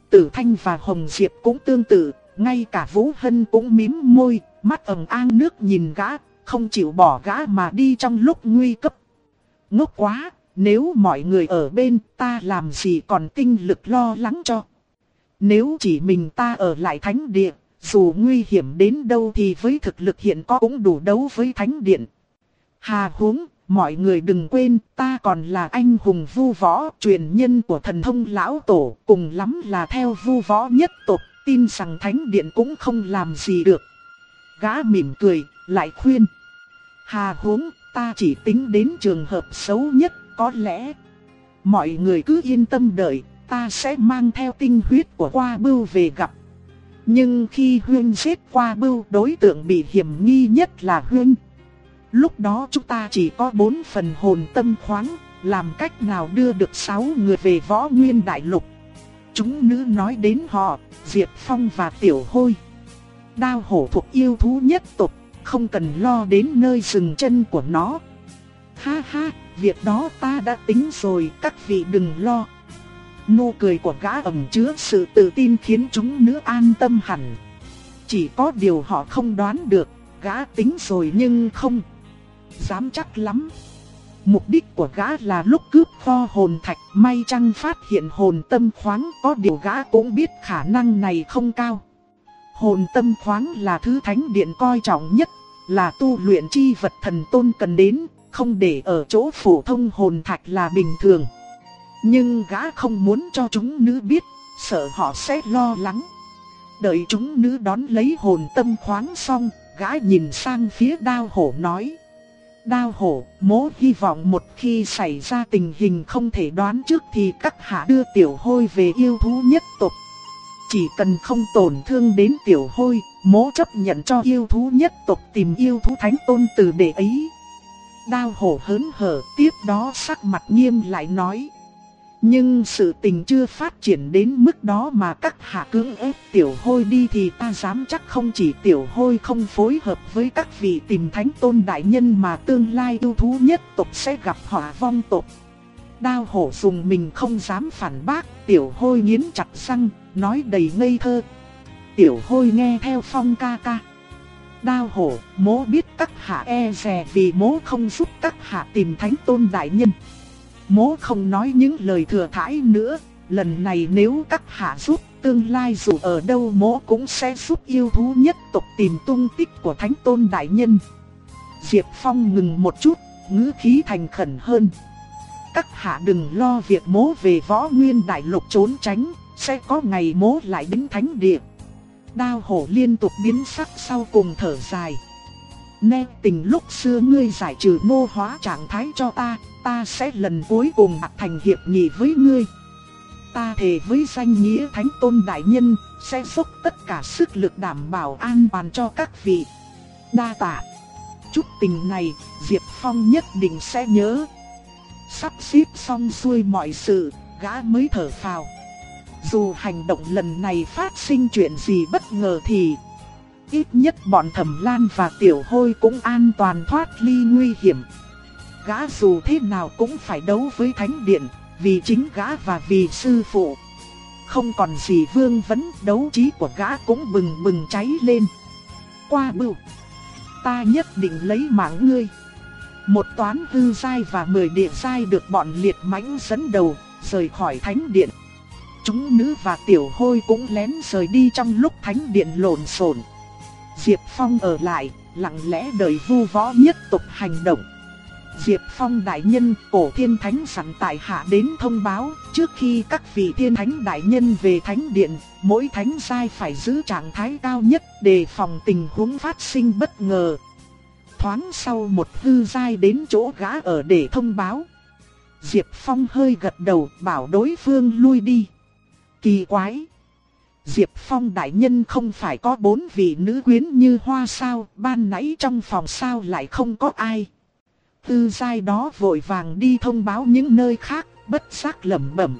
Tử Thanh và Hồng Diệp cũng tương tự, ngay cả Vũ Hân cũng mím môi, mắt ẩn an nước nhìn gã, không chịu bỏ gã mà đi trong lúc nguy cấp. Ngốc quá, nếu mọi người ở bên ta làm gì còn tinh lực lo lắng cho. Nếu chỉ mình ta ở lại thánh địa, dù nguy hiểm đến đâu thì với thực lực hiện có cũng đủ đấu với thánh điện. Hà huống, mọi người đừng quên ta còn là anh hùng vu võ, truyền nhân của thần thông lão tổ, cùng lắm là theo vu võ nhất tộc tin rằng thánh điện cũng không làm gì được. Gã mỉm cười, lại khuyên. Hà huống, ta chỉ tính đến trường hợp xấu nhất, có lẽ. Mọi người cứ yên tâm đợi, ta sẽ mang theo tinh huyết của qua bưu về gặp. Nhưng khi Huyên giết qua bưu đối tượng bị hiểm nghi nhất là Huyên. Lúc đó chúng ta chỉ có bốn phần hồn tâm khoáng, làm cách nào đưa được sáu người về võ nguyên đại lục. Chúng nữ nói đến họ, Diệp Phong và Tiểu Hôi. Đao hổ thuộc yêu thú nhất tộc, không cần lo đến nơi dừng chân của nó. Ha ha, việc đó ta đã tính rồi, các vị đừng lo. Nụ cười của gã ẩm chứa sự tự tin khiến chúng nữ an tâm hẳn. Chỉ có điều họ không đoán được, gã tính rồi nhưng không dám chắc lắm. Mục đích của gã là lúc cướp kho hồn thạch may chăng phát hiện hồn tâm khoáng có điều gã cũng biết khả năng này không cao. Hồn tâm khoáng là thứ thánh điện coi trọng nhất, là tu luyện chi vật thần tôn cần đến, không để ở chỗ phổ thông hồn thạch là bình thường. Nhưng gã không muốn cho chúng nữ biết, sợ họ sẽ lo lắng. Đợi chúng nữ đón lấy hồn tâm khoáng xong, gã nhìn sang phía đao hổ nói. Đao hổ, mố hy vọng một khi xảy ra tình hình không thể đoán trước thì các hạ đưa tiểu hôi về yêu thú nhất tộc. Chỉ cần không tổn thương đến tiểu hôi, mố chấp nhận cho yêu thú nhất tộc tìm yêu thú thánh tôn từ để ấy. Đao hổ hớn hở tiếp đó sắc mặt nghiêm lại nói. Nhưng sự tình chưa phát triển đến mức đó mà các hạ cưỡng ép tiểu hôi đi thì ta dám chắc không chỉ tiểu hôi không phối hợp với các vị tìm thánh tôn đại nhân mà tương lai ưu thú nhất tộc sẽ gặp họa vong tộc. Đao hổ dùng mình không dám phản bác, tiểu hôi nghiến chặt răng, nói đầy ngây thơ. Tiểu hôi nghe theo phong ca ca. Đao hổ, mố biết các hạ e rè vì mố không giúp các hạ tìm thánh tôn đại nhân. Mố không nói những lời thừa thãi nữa, lần này nếu các hạ giúp, tương lai dù ở đâu mố cũng sẽ giúp yêu thú nhất tộc tìm tung tích của thánh tôn đại nhân. Diệp Phong ngừng một chút, ngữ khí thành khẩn hơn. Các hạ đừng lo việc mố về võ nguyên đại lục trốn tránh, sẽ có ngày mố lại đến thánh địa. Đao hổ liên tục biến sắc sau cùng thở dài. Nè tình lúc xưa ngươi giải trừ nô hóa trạng thái cho ta, ta sẽ lần cuối cùng đạt thành hiệp nghị với ngươi. Ta thề với danh nghĩa Thánh Tôn Đại Nhân, sẽ dốc tất cả sức lực đảm bảo an toàn cho các vị. Đa tạ. Chút tình này, Diệp Phong nhất định sẽ nhớ. Sắp xếp xong xuôi mọi sự, gã mới thở phào. Dù hành động lần này phát sinh chuyện gì bất ngờ thì ít nhất bọn thẩm lan và tiểu hôi cũng an toàn thoát ly nguy hiểm. Gã dù thế nào cũng phải đấu với thánh điện, vì chính gã và vì sư phụ. Không còn gì vương vấn đấu trí của gã cũng bừng bừng cháy lên. Qua bưu, ta nhất định lấy mạng ngươi. Một toán hư sai và mười địa sai được bọn liệt mãnh dẫn đầu, rời khỏi thánh điện. Chúng nữ và tiểu hôi cũng lén rời đi trong lúc thánh điện lộn xộn. Diệp Phong ở lại, lặng lẽ đợi vu võ nhất tục hành động. Diệp Phong đại nhân, cổ thiên thánh sẵn tại hạ đến thông báo, trước khi các vị thiên thánh đại nhân về thánh điện, mỗi thánh sai phải giữ trạng thái cao nhất để phòng tình huống phát sinh bất ngờ. Thoáng sau một hư giai đến chỗ gã ở để thông báo. Diệp Phong hơi gật đầu bảo đối phương lui đi. Kỳ quái! Diệp Phong đại nhân không phải có bốn vị nữ quyến như hoa sao, ban nãy trong phòng sao lại không có ai. Tư giai đó vội vàng đi thông báo những nơi khác, bất giác lẩm bẩm.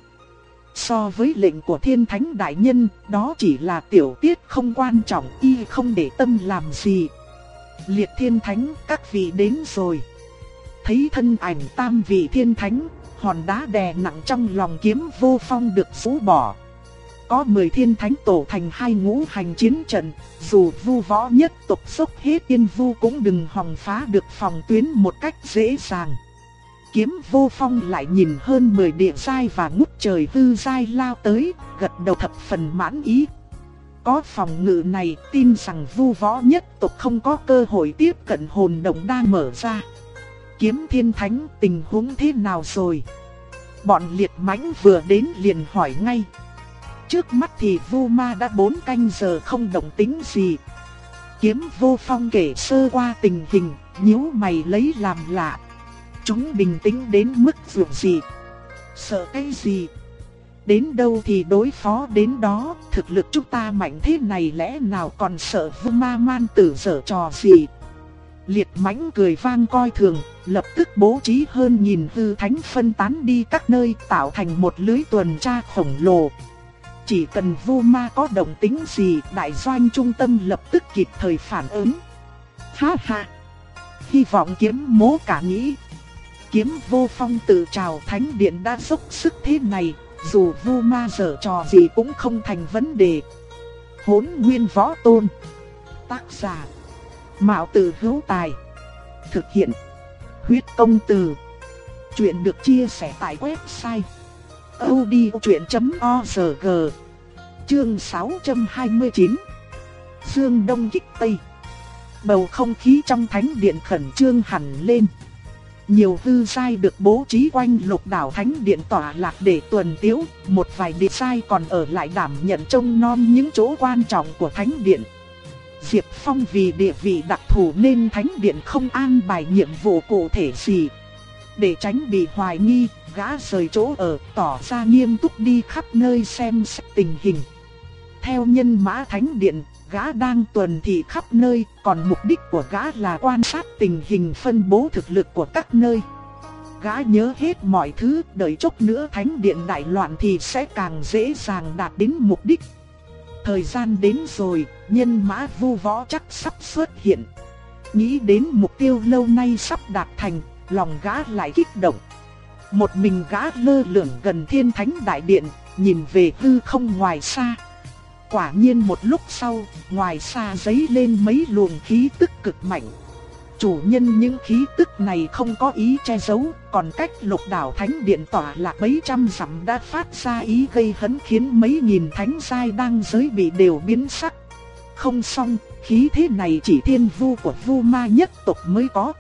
So với lệnh của thiên thánh đại nhân, đó chỉ là tiểu tiết không quan trọng, y không để tâm làm gì. Liệt thiên thánh, các vị đến rồi. Thấy thân ảnh tam vị thiên thánh, hòn đá đè nặng trong lòng kiếm vô phong được rũ bỏ có 10 thiên thánh tổ thành hai ngũ hành chiến trận, dù vu võ nhất tộc sốc hết tiên vu cũng đừng hòng phá được phòng tuyến một cách dễ dàng. Kiếm vô phong lại nhìn hơn 10 địa giai và ngút trời tư giai lao tới, gật đầu thập phần mãn ý. Có phòng ngự này tin rằng vu võ nhất tộc không có cơ hội tiếp cận hồn động đang mở ra. Kiếm thiên thánh tình huống thế nào rồi? Bọn liệt mãnh vừa đến liền hỏi ngay. Trước mắt thì Vu Ma đã bốn canh giờ không động tính gì. Kiếm vô phong kể sơ qua tình hình, nhíu mày lấy làm lạ. Chúng bình tĩnh đến mức dù gì? Sợ cái gì? Đến đâu thì đối phó đến đó, thực lực chúng ta mạnh thế này lẽ nào còn sợ vu ma man tử dở trò gì? Liệt mãnh cười vang coi thường, lập tức bố trí hơn nhìn hư thánh phân tán đi các nơi tạo thành một lưới tuần tra khổng lồ. Chỉ cần vu ma có động tính gì, đại doanh trung tâm lập tức kịp thời phản ứng. Ha ha! Hy vọng kiếm mố cả nghĩ. Kiếm vô phong tự trào thánh điện đã dốc sức thế này, dù vu ma dở trò gì cũng không thành vấn đề. Hốn nguyên võ tôn. Tác giả. Mạo tử hữu tài. Thực hiện. Huyết công từ. Chuyện được chia sẻ tại website audiochuyện.org Chương 629 Dương Đông Kích Tây. Bầu không khí trong thánh điện khẩn trương hẳn lên. Nhiều hư sai được bố trí quanh lục đảo thánh điện tỏa lạc để tuần tiếu, Một vài địa sai còn ở lại đảm nhận trông non những chỗ quan trọng của thánh điện. Diệp Phong vì địa vị đặc thù nên thánh điện không an bài nhiệm vụ cụ thể gì. Để tránh bị hoài nghi, gã rời chỗ ở, tỏ ra nghiêm túc đi khắp nơi xem xét tình hình. Theo nhân mã thánh điện, gã đang tuần thị khắp nơi, còn mục đích của gã là quan sát tình hình phân bố thực lực của các nơi. Gã nhớ hết mọi thứ, đợi chốc nữa thánh điện đại loạn thì sẽ càng dễ dàng đạt đến mục đích. Thời gian đến rồi, nhân mã vu võ chắc sắp xuất hiện. Nghĩ đến mục tiêu lâu nay sắp đạt thành, lòng gã lại kích động. Một mình gã lơ lửng gần thiên thánh đại điện, nhìn về hư không ngoài xa. Quả nhiên một lúc sau, ngoài xa giấy lên mấy luồng khí tức cực mạnh. Chủ nhân những khí tức này không có ý che giấu, còn cách lục đảo thánh điện tỏa là mấy trăm dặm đã phát ra ý gây hấn khiến mấy nghìn thánh giai đang giới bị đều biến sắc. Không xong, khí thế này chỉ thiên vu của vu ma nhất tộc mới có.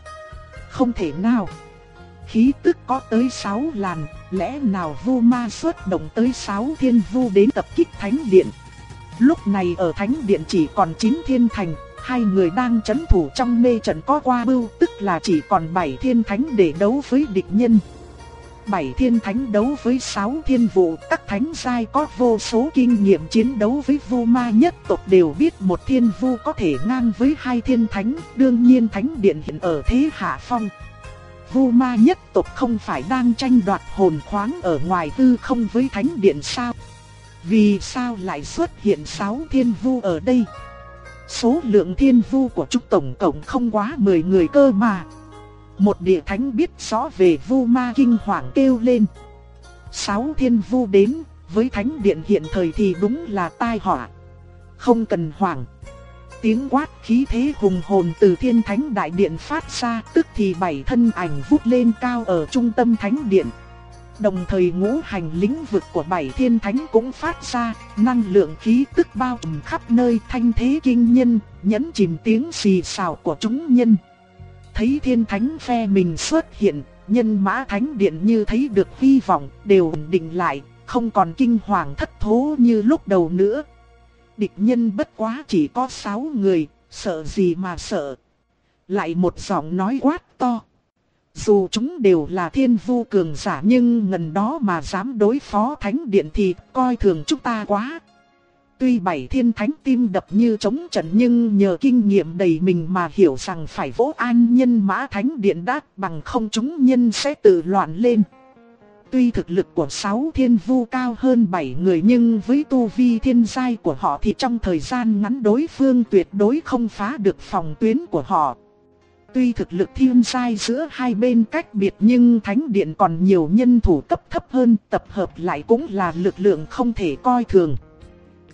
Không thể nào. Khí tức có tới 6 làn, lẽ nào vu ma xuất động tới 6 thiên vu đến tập kích thánh điện. Lúc này ở thánh điện chỉ còn 9 thiên thành, hai người đang chấn thủ trong mê trận có qua bưu, tức là chỉ còn 7 thiên thánh để đấu với địch nhân. Bảy thiên thánh đấu với sáu thiên vụ, các thánh giai có vô số kinh nghiệm chiến đấu với vu ma nhất tộc đều biết một thiên vu có thể ngang với hai thiên thánh, đương nhiên thánh điện hiện ở thế hạ phong. Vu ma nhất tộc không phải đang tranh đoạt hồn khoáng ở ngoài tư không với thánh điện sao? Vì sao lại xuất hiện sáu thiên vu ở đây? Số lượng thiên vu của chúng tổng cộng không quá 10 người cơ mà. Một địa thánh biết rõ về vu ma kinh hoàng kêu lên. Sáu thiên vu đến, với thánh điện hiện thời thì đúng là tai họa. Không cần hoảng. Tiếng quát khí thế hùng hồn từ thiên thánh đại điện phát ra tức thì bảy thân ảnh vút lên cao ở trung tâm thánh điện. Đồng thời ngũ hành lĩnh vực của bảy thiên thánh cũng phát ra, năng lượng khí tức bao trùm khắp nơi thanh thế kinh nhân, nhấn chìm tiếng xì xào của chúng nhân. Thấy thiên thánh phe mình xuất hiện, nhân mã thánh điện như thấy được hy vọng, đều định lại, không còn kinh hoàng thất thố như lúc đầu nữa. Địch nhân bất quá chỉ có sáu người, sợ gì mà sợ. Lại một giọng nói quát to. Dù chúng đều là thiên vu cường giả nhưng ngần đó mà dám đối phó thánh điện thì coi thường chúng ta quá. Tuy bảy thiên thánh tim đập như chống trận nhưng nhờ kinh nghiệm đầy mình mà hiểu rằng phải vỗ an nhân mã thánh điện đát bằng không chúng nhân sẽ tự loạn lên. Tuy thực lực của sáu thiên vu cao hơn bảy người nhưng với tu vi thiên giai của họ thì trong thời gian ngắn đối phương tuyệt đối không phá được phòng tuyến của họ. Tuy thực lực thiên giai giữa hai bên cách biệt nhưng thánh điện còn nhiều nhân thủ cấp thấp hơn, tập hợp lại cũng là lực lượng không thể coi thường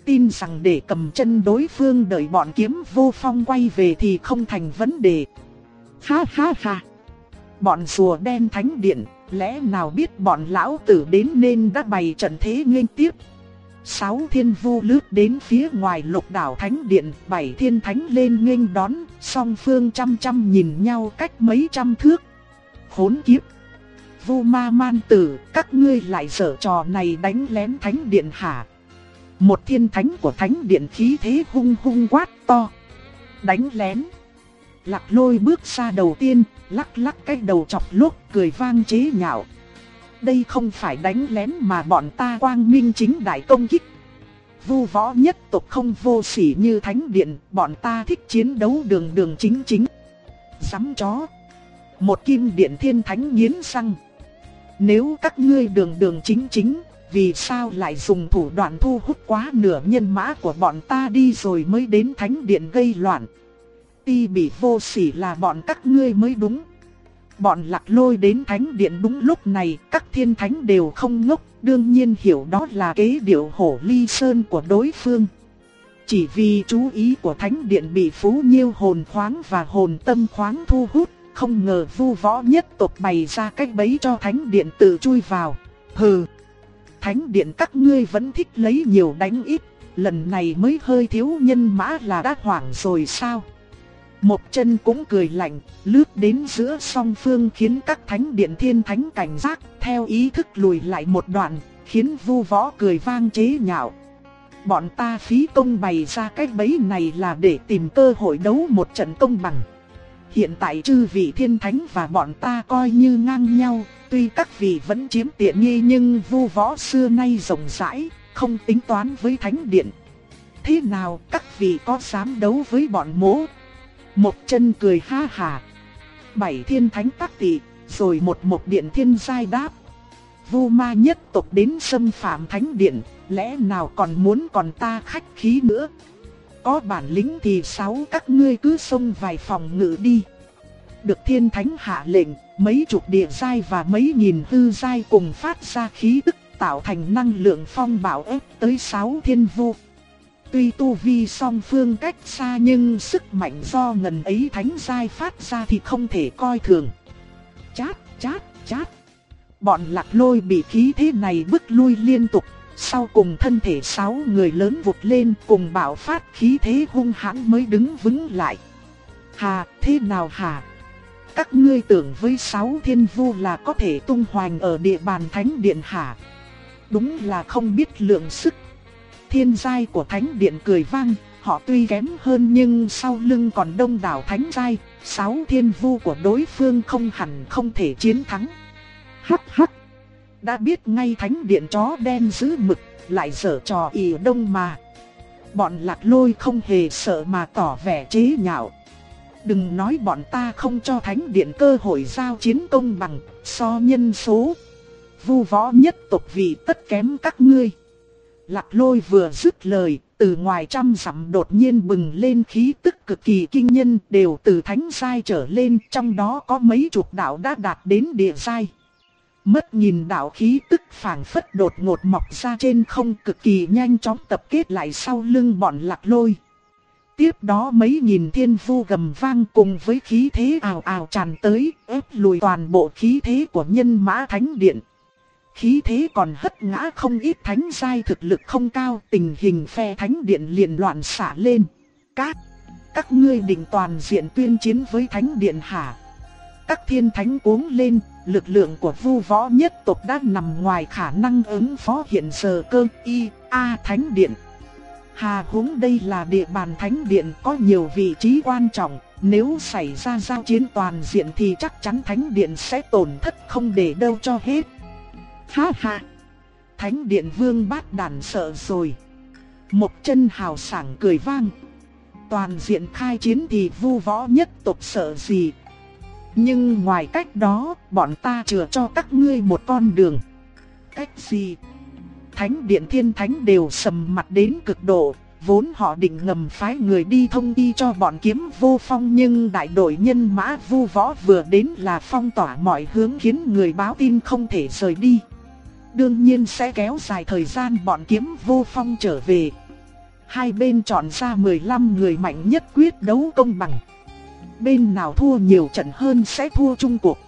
tin rằng để cầm chân đối phương đợi bọn kiếm vô phong quay về thì không thành vấn đề. Ha ha ha. Bọn rùa đen thánh điện, lẽ nào biết bọn lão tử đến nên đã bày trận thế nghênh tiếp. Sáu thiên vu lướt đến phía ngoài lục đảo thánh điện, bảy thiên thánh lên nghênh đón, song phương chăm chăm nhìn nhau cách mấy trăm thước. Khốn kiếp! Vu ma man tử, các ngươi lại sở trò này đánh lén thánh điện hả? Một thiên thánh của thánh điện khí thế hung hung quát to. Đánh lén. Lạc lôi bước ra đầu tiên, lắc lắc cái đầu chọc lúc cười vang chế nhạo. Đây không phải đánh lén mà bọn ta quang minh chính đại công kích. Vu võ nhất tộc không vô sỉ như thánh điện, bọn ta thích chiến đấu đường đường chính chính. Dám chó. Một kim điện thiên thánh nghiến răng. Nếu các ngươi đường đường chính chính, vì sao lại dùng thủ đoạn thu hút quá nửa nhân mã của bọn ta đi rồi mới đến thánh điện gây loạn. Ti bị vô sỉ là bọn các ngươi mới đúng. Bọn lạc lôi đến thánh điện đúng lúc này, các thiên thánh đều không ngốc, đương nhiên hiểu đó là kế điệu hổ ly sơn của đối phương. Chỉ vì chú ý của thánh điện bị phú nhiêu hồn khoáng và hồn tâm khoáng thu hút, không ngờ vu võ nhất tộc bày ra cách bấy cho thánh điện tự chui vào. Hừ! Thánh điện các ngươi vẫn thích lấy nhiều đánh ít, lần này mới hơi thiếu nhân mã là đã hoảng rồi sao? Một chân cũng cười lạnh, lướt đến giữa song phương khiến các thánh điện thiên thánh cảnh giác, theo ý thức lùi lại một đoạn, khiến vu võ cười vang chế nhạo. Bọn ta phí công bày ra cái bẫy này là để tìm cơ hội đấu một trận công bằng. Hiện tại chư vị thiên thánh và bọn ta coi như ngang nhau, tuy các vị vẫn chiếm tiện nghi nhưng vu võ xưa nay rộng rãi, không tính toán với thánh điện. Thế nào các vị có dám đấu với bọn mố? Một chân cười ha hà. Bảy thiên thánh tắc tị, rồi một một điện thiên giai đáp. Vu ma nhất tộc đến xâm phạm thánh điện, lẽ nào còn muốn còn ta khách khí nữa. Có bản lĩnh thì sáu các ngươi cứ xông vài phòng ngự đi. Được thiên thánh hạ lệnh, mấy chục địa giai và mấy nghìn hư giai cùng phát ra khí tức tạo thành năng lượng phong bảo ép tới sáu thiên vu. Tuy tu vi song phương cách xa nhưng sức mạnh do ngần ấy thánh giai phát ra thì không thể coi thường. Chát, chát, chát. Bọn lạc lôi bị khí thế này bức lui liên tục, sau cùng thân thể sáu người lớn vụt lên cùng bảo phát khí thế hung hãn mới đứng vững lại. Hà, thế nào hà? Các ngươi tưởng với sáu thiên vu là có thể tung hoành ở địa bàn thánh điện hả? Đúng là không biết lượng sức. Thiên giai của thánh điện cười vang, họ tuy kém hơn nhưng sau lưng còn đông đảo thánh giai, sáu thiên vu của đối phương không hẳn không thể chiến thắng. Hắc hắc. Đã biết ngay thánh điện chó đen giữ mực, lại dở trò ỉ đông mà. Bọn lạc lôi không hề sợ mà tỏ vẻ chế nhạo. Đừng nói bọn ta không cho thánh điện cơ hội giao chiến công bằng, so nhân số. Vu võ nhất tộc vì tất kém các ngươi. Lạc lôi vừa dứt lời, từ ngoài trăm dặm đột nhiên bừng lên khí tức cực kỳ kinh nhân đều từ thánh sai trở lên, trong đó có mấy chục đạo đã đạt đến địa sai. Mất nhìn đạo khí tức phảng phất đột ngột mọc ra trên không cực kỳ nhanh chóng tập kết lại sau lưng bọn lạc lôi. Tiếp đó mấy nghìn thiên vu gầm vang cùng với khí thế ào ào tràn tới, ép lùi toàn bộ khí thế của nhân mã thánh điện. Khí thế còn hất ngã không ít thánh giai thực lực không cao, tình hình phe thánh điện liền loạn xả lên. Các, các ngươi định toàn diện tuyên chiến với thánh điện hả? Các thiên thánh cuống lên, lực lượng của vu võ nhất tộc đang nằm ngoài khả năng ứng phó hiện giờ cơ y a thánh điện. Hà húng đây là địa bàn thánh điện có nhiều vị trí quan trọng, nếu xảy ra giao chiến toàn diện thì chắc chắn thánh điện sẽ tổn thất không để đâu cho hết. Ha ha! Thánh điện vương bát đàn sợ rồi. Một chân hào sảng cười vang. Toàn diện khai chiến thì vu võ nhất tộc sợ gì. Nhưng ngoài cách đó, bọn ta chừa cho các ngươi một con đường. Cách gì? Thánh điện thiên thánh đều sầm mặt đến cực độ, vốn họ định ngầm phái người đi thông đi cho bọn kiếm vô phong nhưng đại đội nhân mã vu võ vừa đến là phong tỏa mọi hướng khiến người báo tin không thể rời đi đương nhiên sẽ kéo dài thời gian bọn kiếm vô phong trở về. Hai bên chọn ra 15 người mạnh nhất quyết đấu công bằng. Bên nào thua nhiều trận hơn sẽ thua chung cuộc.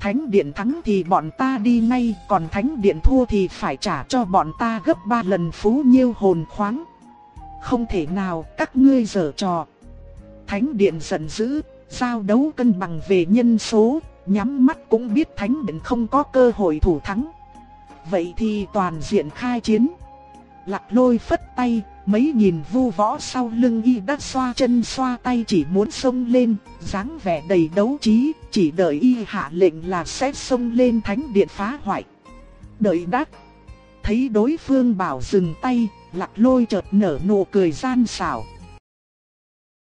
Thánh điện thắng thì bọn ta đi ngay, còn thánh điện thua thì phải trả cho bọn ta gấp 3 lần phú nhiêu hồn khoáng. Không thể nào, các ngươi dở trò. Thánh điện giận dữ, giao đấu cân bằng về nhân số, nhắm mắt cũng biết thánh điện không có cơ hội thủ thắng. Vậy thì toàn diện khai chiến. Lạc lôi phất tay, mấy nhìn vu võ sau lưng y đã xoa chân xoa tay chỉ muốn xông lên, dáng vẻ đầy đấu trí, chỉ đợi y hạ lệnh là sẽ xông lên thánh điện phá hoại. Đợi đắc, thấy đối phương bảo dừng tay, lạc lôi chợt nở nụ cười gian xảo.